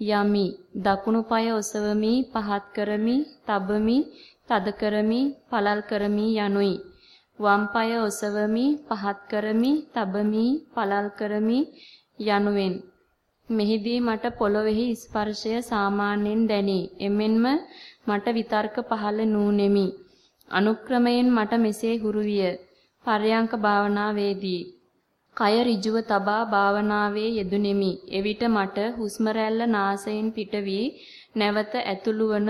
යමි දකුණු පාය ඔසවමි පහත් කරමි තබමි තද කරමි පළල් කරමි යනුයි වම් පාය ඔසවමි පහත් කරමි තබමි පළල් කරමි යනුවෙන් මෙහිදී මට පොළොවේහි ස්පර්ශය සාමාන්‍යයෙන් දැනේ. එමෙන්ම මට විතර්ක පහළ නූනෙමි. අනුක්‍රමයෙන් මට මෙසේ හුරු විය. පර්යංක භාවනාවේදී කය ඍජුව තබා භාවනාවේ යෙදුණෙමි. එවිට මට හුස්ම රැල්ල නාසයෙන් පිට වී නැවත ඇතුළුවන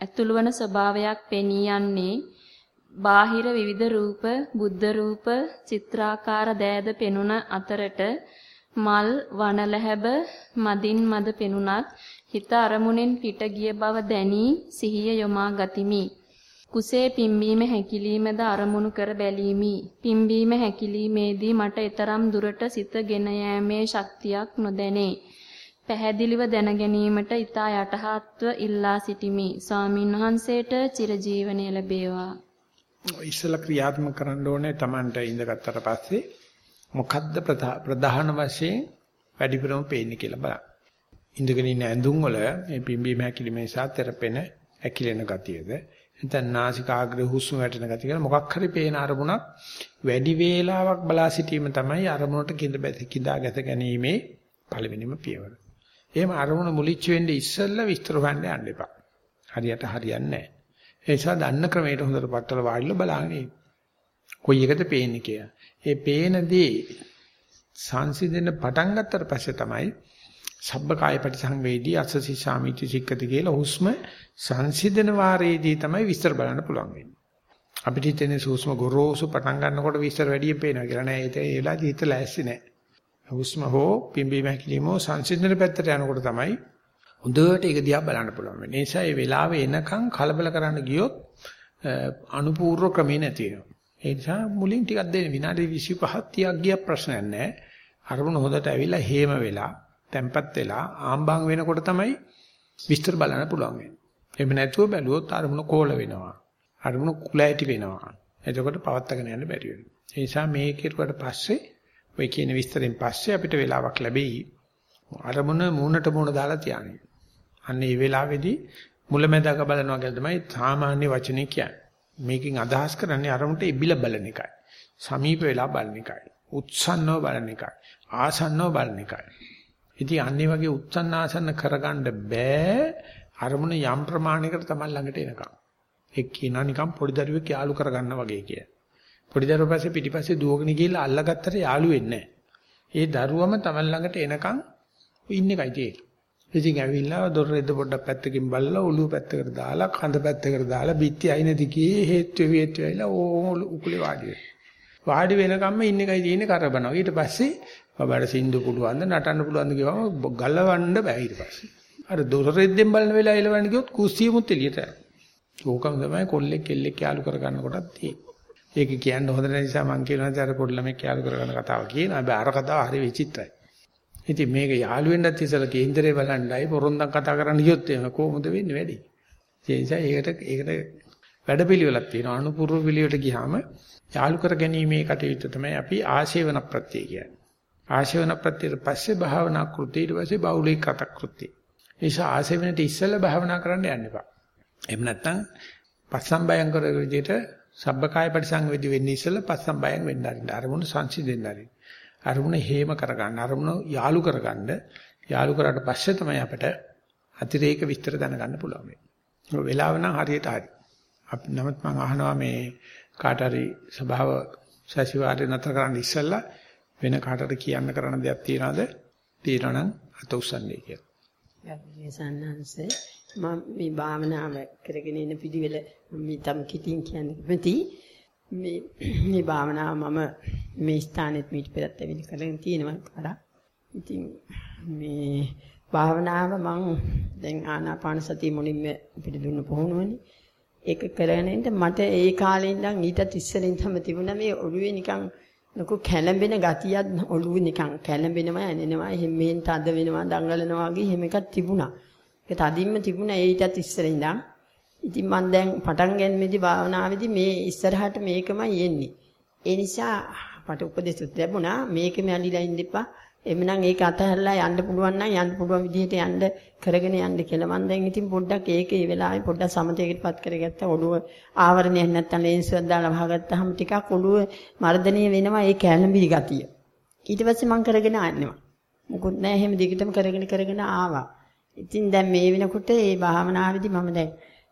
ඇතුළුවන ස්වභාවයක් පෙනී යන්නේ බාහිර විවිධ රූප, බුද්ධ රූප, චිත්‍රාකාර දෑද පෙනුන අතරට මල් වනලැහැබ මදින් මද පෙනුනත් හිත අරමුණෙන් පිට ගිය බව දැනී සිහිය යොමා ගතිමි. කුසේ පිම්බීම හැකිලීමද අරමුණු කර බැලීමි. පිම්බීම හැකිලීමේදී මට ඊතරම් දුරට සිත ගෙන යෑමේ ශක්තියක් නොදැනේ. පැහැදිලිව දැන ගැනීමට ඊතා යටහත්ව ඉල්ලා සිටිමි. ස්වාමින් වහන්සේට චිරජීවනය ලැබේවා. ඉස්සලා ක්‍රියාත්මක කරන්න ඕනේ Tamanට ඉඳගත්තට පස්සේ මොකද්ද ප්‍රධාන වශයෙන් වැඩිපුරම පේන්නේ කියලා බලන්න. ඉඳගෙන ඉන්න ඇඳුම් වල මේ පිම්බීම හැකිලිම නිසා තෙරපෙන ඇකිලෙන ගතියද නැත්නම් නාසිකාග්‍රේ හුස්ම වැටෙන ගතිය කියලා මොකක් හරි පේන අරමුණක් වැඩි වේලාවක් බලා සිටීම තමයි අරමුණට කිඳ කිඳා ගැත ගැනීමේ පළවෙනිම පියවර. එහෙම අරමුණ මුලිච්ච වෙන්නේ ඉස්සෙල්ලා විස්තර හොයන්න යන්න එපා. හරියට හරියන්නේ නැහැ. ඒ නිසා දන්න ක්‍රමයට හොඳට පట్టල වාඩිලා බලන්නේ. කොයි එකද පේන්නේ කියලා. ඒ පේන දේ සංසිඳෙන්න පටන් ගත්තට පස්සේ තමයි සබ්බකාය පරිසංවේදී අසසි සාමිති සික්කති කියලා හුස්ම සංසිඳන වාරයේදී තමයි විස්තර බලන්න පුළුවන් වෙන්නේ. අපිට හිතෙන්නේ සූස්ම ගොරෝසු පටන් ගන්නකොට විස්තර වැඩියෙන් පේනවා කියලා නෑ ඒක ඒ වෙලාවේදී හිත ලෑස්ති නෑ. හුස්ම හෝ පිම්බීම හැකිලිම සංසිඳන පැත්තට යනකොට තමයි හොඳට ඒක දිහා බලන්න පුළුවන් වෙන්නේ. ඒ නිසා මේ වෙලාවේ එනකන් කලබල කරන්න ගියොත් අනුපූර්ව ක්‍රමේ නැති වෙනවා. ඒ නිසා මුලින් ටිකක් දෙන්න විනාඩි 25ක් 30ක් ගිය ප්‍රශ්නයක් නැහැ. අරමුණ හොඳට ඇවිල්ලා හේම වෙලා, තැම්පත් වෙලා ආම්බාම් වෙනකොට තමයි විස්තර බලන්න පුළුවන් වෙන්නේ. එහෙම නැතුව බැලුවොත් අරමුණ කෝල වෙනවා. අරමුණ කුලැටි වෙනවා. එතකොට පවත්තගෙන යන්න බැරි වෙනවා. ඒ නිසා මේ කෙරුවට පස්සේ ඔය කියන විස්තරෙන් පස්සේ අපිට වෙලාවක් ලැබෙයි. අරමුණ මූණට මූණ දාලා තියන්නේ. අන්න ඒ වෙලාවේදී මුලැමැදක බලනවා කියලා තමයි සාමාන්‍ය වචනේ කියන්නේ. මේකෙන් අදහස් කරන්නේ අරමුණට ඉබිල බලන එකයි. සමීප වෙලා බලන එකයි. උත්සන්නව බලන එකයි. ආසන්නව බලන එකයි. ඉතින් අන්නේ වගේ උත්සන්න ආසන්න කරගන්න බෑ අරමුණ යම් ප්‍රමාණයකට තමයි ළඟට එනකම්. ඒ කියනවා නිකන් පොඩි දරුවෙක් යාළු කරගන්න වගේ කිය. පොඩි දරුවා පස්සේ පිටිපස්සේ දුවගෙන ගිහලා අල්ලගත්තට යාළු වෙන්නේ ඒ දරුවම තමයි ළඟට එනකම් ඉන්න එකයි තියෙන්නේ. ඉතින් ඇවිල්ලා දොර රෙද්ද පොඩ්ඩක් පැත්තකින් බලලා ඔළුව පැත්තකට දාලා කඳ පැත්තකට දාලා බිත්ති අයින දිගේ හේතු වෙවි හේතු වෙලා ඕම උකුලේ වාඩි වෙනවා. වාඩි වෙනකම්ම ඉන්න එකයි තියෙන්නේ කරබනවා. ඊට පස්සේ බබාට සින්දු පුළුවන්ද නටන්න පුළුවන්ද කියවම ගලවන්න බෑ ඊට පස්සේ. අර දොර රෙද්දෙන් බලන වෙලාව එලවන්න ගියොත් කුස්සියමුත් එළියට යනවා. ඕකම තමයි කොල්ලෙක් කෙල්ලෙක් යාළු කරගන්න කොටත් තියෙන්නේ. ඒක කියන්න හොඳ නැති නිසා මම කියනවා අර පොඩි ළමෙක් යාළු කරගන්න කතාව කියනවා. හැබැයි අර කතාව හරි විචිත්‍රයි. ඉතින් මේක යාළු වෙන්නත් ඉස්සලා කේන්දරේ බලන්නයි පොරොන්දම් කතා කරන්න ගියොත් එහෙම කොහොමද වෙන්නේ වැඩි? ඒ නිසා ඒකට ඒකට වැඩපිළිවෙලක් තියෙනවා. අනුපූර්ව පිළිවෙලට ගියාම යාළු කර ගැනීමේ කටයුත්ත තමයි අපි ආශේවන ප්‍රත්‍ය කියන්නේ. ආශේවන ප්‍රත්‍යයට පස්සේ භාවනා කෘත්‍ය ඊට පස්සේ බෞලික කත කෘත්‍ය. ඒ නිසා ආශේවනට ඉස්සලා භාවනා කරන්න යන්න එපා. එහෙම නැත්නම් පස්සම්බයං කර විදිහට සබ්බකාය පරිසංවේදී වෙන්නේ ඉස්සලා පස්සම්බයං වෙන්න ආරින්න. අරමුණු සංසිඳෙන්න ආරින්න. අරමුණ හේම කරගන්න අරමුණ යාලු කරගන්න යාළු කරාට පස්සේ තමයි අපිට අතිරේක විස්තර දැනගන්න පුළුවන් වෙන්නේ. වෙලාව නම් හරියට හරි. අපි නමුත් මම අහනවා මේ කාට හරි ස්වභාව සසිවාරේ නතර කරන්න ඉස්සෙල්ලා වෙන කාටට කියන්න කරන්න දෙයක් තියනවාද? තියෙනවා නම් අත උස්සන්නේ කියලා. ගෞරවනීය සන්නහන්සේ මම මේ භාවනාව කරගෙන ඉන්න පිළිවෙල මම තම කිටින් කියන්න කැමති මේ මේ භාවනාව මම මේ ස්ථානෙත් මීට පෙරත් ඇවිල්ලා කරගෙන තියෙනවා කරා. ඉතින් මේ භාවනාව මම දැන් ආනාපාන සතිය මුලින්ම අපිට දුන්න පුහුණුවනේ. ඒක කරගෙන ඉන්න මට ඒ කාලේ ඉඳන් ඊටත් ඉස්සරින් තම තිබුණා මේ ඔළුවේ නිකන් ලොකු කැළඹෙන ගතියක් ඔළුවේ නිකන් කැළඹෙනවා ඇනෙනවා එහෙම මෙහෙන් තද වෙනවා දඟලනවා වගේ එහෙම එකක් තිබුණා. ඒක තදින්ම තිබුණා ඊටත් ඉස්සරින් ඉඳන්. ඉතින් මම දැන් පටන් ගන්නේදී භාවනාවේදී මේ ඉස්සරහට මේකමයි එන්නේ. ඒ නිසා මට උපදෙස් ලැබුණා මේකෙම ඇලිලා ඉන්න එපා. එමනම් ඒක අතහැරලා යන්න පුළුවන් නම් යන්න පුළුවන් විදිහට යන්න කරගෙන යන්න කියලා. මම දැන් ඉතින් පොඩ්ඩක් ඒක ඒ වෙලාවේ පොඩ්ඩක් සමතේකටපත් කරගත්තා. ඔළුව ආවරණයක් නැත්තම් ලේන්සුවක් දාලා වහගත්තාම ටිකක් ඔළුව මර්ධනය වෙනවා ඒ කැළඹි ගතිය. ඊට පස්සේ මම කරගෙන ආන්නවා. මොකුත් නැහැ එහෙම දිගටම කරගෙන කරගෙන ආවා. ඉතින් දැන් මේ වෙනකොට මේ භාවනාවේදී මම දැන්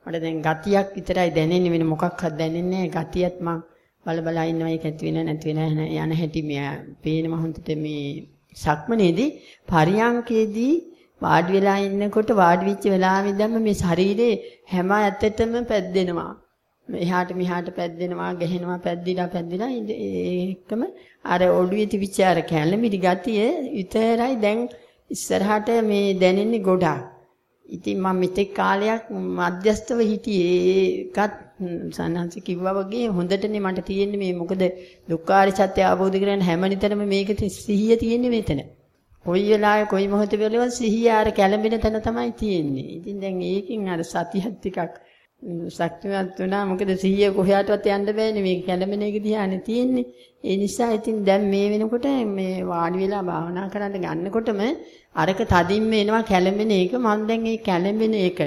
මට දැන් ගතියක් විතරයි දැනෙන්නේ වෙන මොකක්වත් දැනෙන්නේ නැහැ. ගතියත් මම බල බල ඉන්නවා ඒක ඇති වෙන නැති වෙන යන හැටි මේ පේනවා හොඳට මේ සක්මනේදී පරියංකේදී වාඩි වෙලා ඉන්නකොට වාඩි වෙච්ච වෙලාවෙ ඉඳන්ම මේ ශරීරේ හැම ඇත්තටම පැද්දෙනවා. එහාට මෙහාට පැද්දෙනවා, ගැහෙනවා, පැද්දිලා පැද්දිලා ඒකම අර ඔළුවේ තිබිච්ච අර කැළමිලි ගතිය විතරයි දැන් ඉස්සරහට මේ දැනෙන්නේ ගොඩාක්. ඉතින් මම මෙතෙක් කාලයක් මධ්‍යස්තව හිටියේ ඒකත් සන්නහස කිව්වා වගේ හොඳටනේ මට තියෙන්නේ මේ මොකද දුක්ඛාර සත්‍ය අවබෝධ කරගන්න හැමනිතනම මේක සිහිය තියෙන්නේ මෙතන. කොයි වෙලාවෙ කොයි මොහොතේ වෙලවත් සිහිය ආර කැළඹෙන තැන තමයි තියෙන්නේ. ඉතින් දැන් ඒකෙන් අර සතියක් ටිකක් ශක්තිමත් වුණා. මොකද සිහිය කොහයටවත් යන්න බෑනේ මේක කැළඹෙන එක දිහානේ තියෙන්නේ. ඒ නිසා ඉතින් දැන් මේ වෙනකොට මේ වාඩි වෙලා භාවනා කරන්න ගන්නකොටම අරක තදින්ම එනවා කැළඹෙන එක මම දැන් මේ කැළඹෙන එක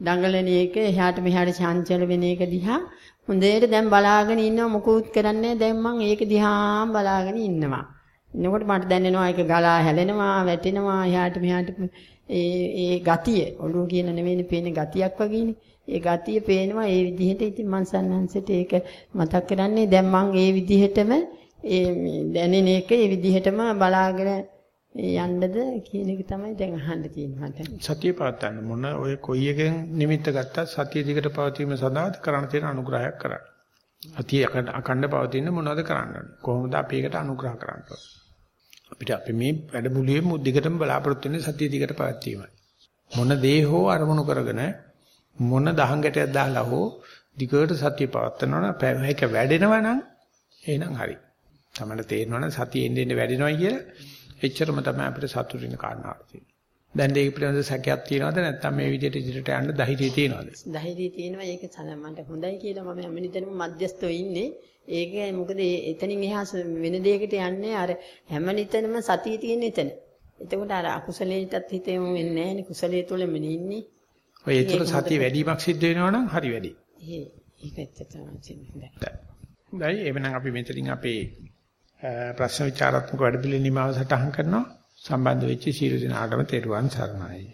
දඟලන එක එහාට මෙහාට චංචල වෙන එක දිහා හොඳට දැන් බලාගෙන ඉන්නවා මොකුත් කරන්නේ දැන් මම ඒක දිහා බලාගෙන ඉන්නවා. එනකොට මට දැනෙනවා ඒක ගලා හැලෙනවා වැටෙනවා එහාට මෙහාට ඒ ඒ ගතිය ඔළුව කියන නෙවෙයි පේන ගතියක් වගේනේ. ඒ ගතිය පේනවා ඒ විදිහට ඉතින් මං සන්නහන්සට ඒක මතක් කරන්නේ දැන් මං ඒ විදිහටම ඒ දැනෙන එක ඒ විදිහටම බලාගෙන යන්නද කියන එක තමයි දැන් අහන්න තියෙන්නේ මට. සතිය පවත්වන්න මොන ඔය කොයි එකෙන් නිමිත්ත ගත්තත් සතිය දිගට පවතීම සඳහා කරන්න තියෙන අනුග්‍රහයක් කරන්න. සතිය අකණ්ඩ පවතින මොනවද කරන්න කොහොමද අපි ඒකට අනුග්‍රහ කරන්න අපිට අපි මේ වැඩමුළුවේ දිගටම බලාපොරොත්තු වෙන්නේ සතිය දිගට පවත්වීමයි. මොන දේ හෝ අරමුණු කරගෙන මොන දහංගටයක් දාලා හෝ දිගට සතිය පවත්වනවා නම් ඒක වැඩෙනවා නම් එහෙනම් හරි. තමයි තේරෙනවා නම් සතිය එන්නේ එන්නේ වැඩෙනවා කියලා එච්චරම තමයි අපිට සතුටු වෙන කාරණාවක් තියෙන්නේ. දැන් ඒක පිළිබඳ සැකයක් තියනවද නැත්නම් මේ විදිහට ඉදිරියට යන්න ධෛර්යය තියනවද? ධෛර්යය තියෙනවා ඒක මට හොඳයි කියලා මම හැමනිටම මධ්‍යස්තව ඉන්නේ. ඒක මොකද එතනින් එහා වෙන දෙයකට යන්නේ අර හැමනිටම සතිය තියෙන එතන. එතකොට අර අකුසලයටත් හිතෙමු වෙන්නේ නැහැ නේ කුසලයේ තුලම ඉන්නේ. ඔය ඒතර සතිය වැඩිමක් සිද්ධ වෙනවා නම් හරි වැඩි. ඒක ඇත්තටම තියෙනවා. දැන් එවනම් අපි මෙතනින් අපේ ප්‍රශ්න විචාරාත්මක වැඩපිළිවෙළ නිමාව සටහන් කරනවා. සම්බන්ධ වෙච්ච සීල දිනාටම තෙරුවන් සරණයි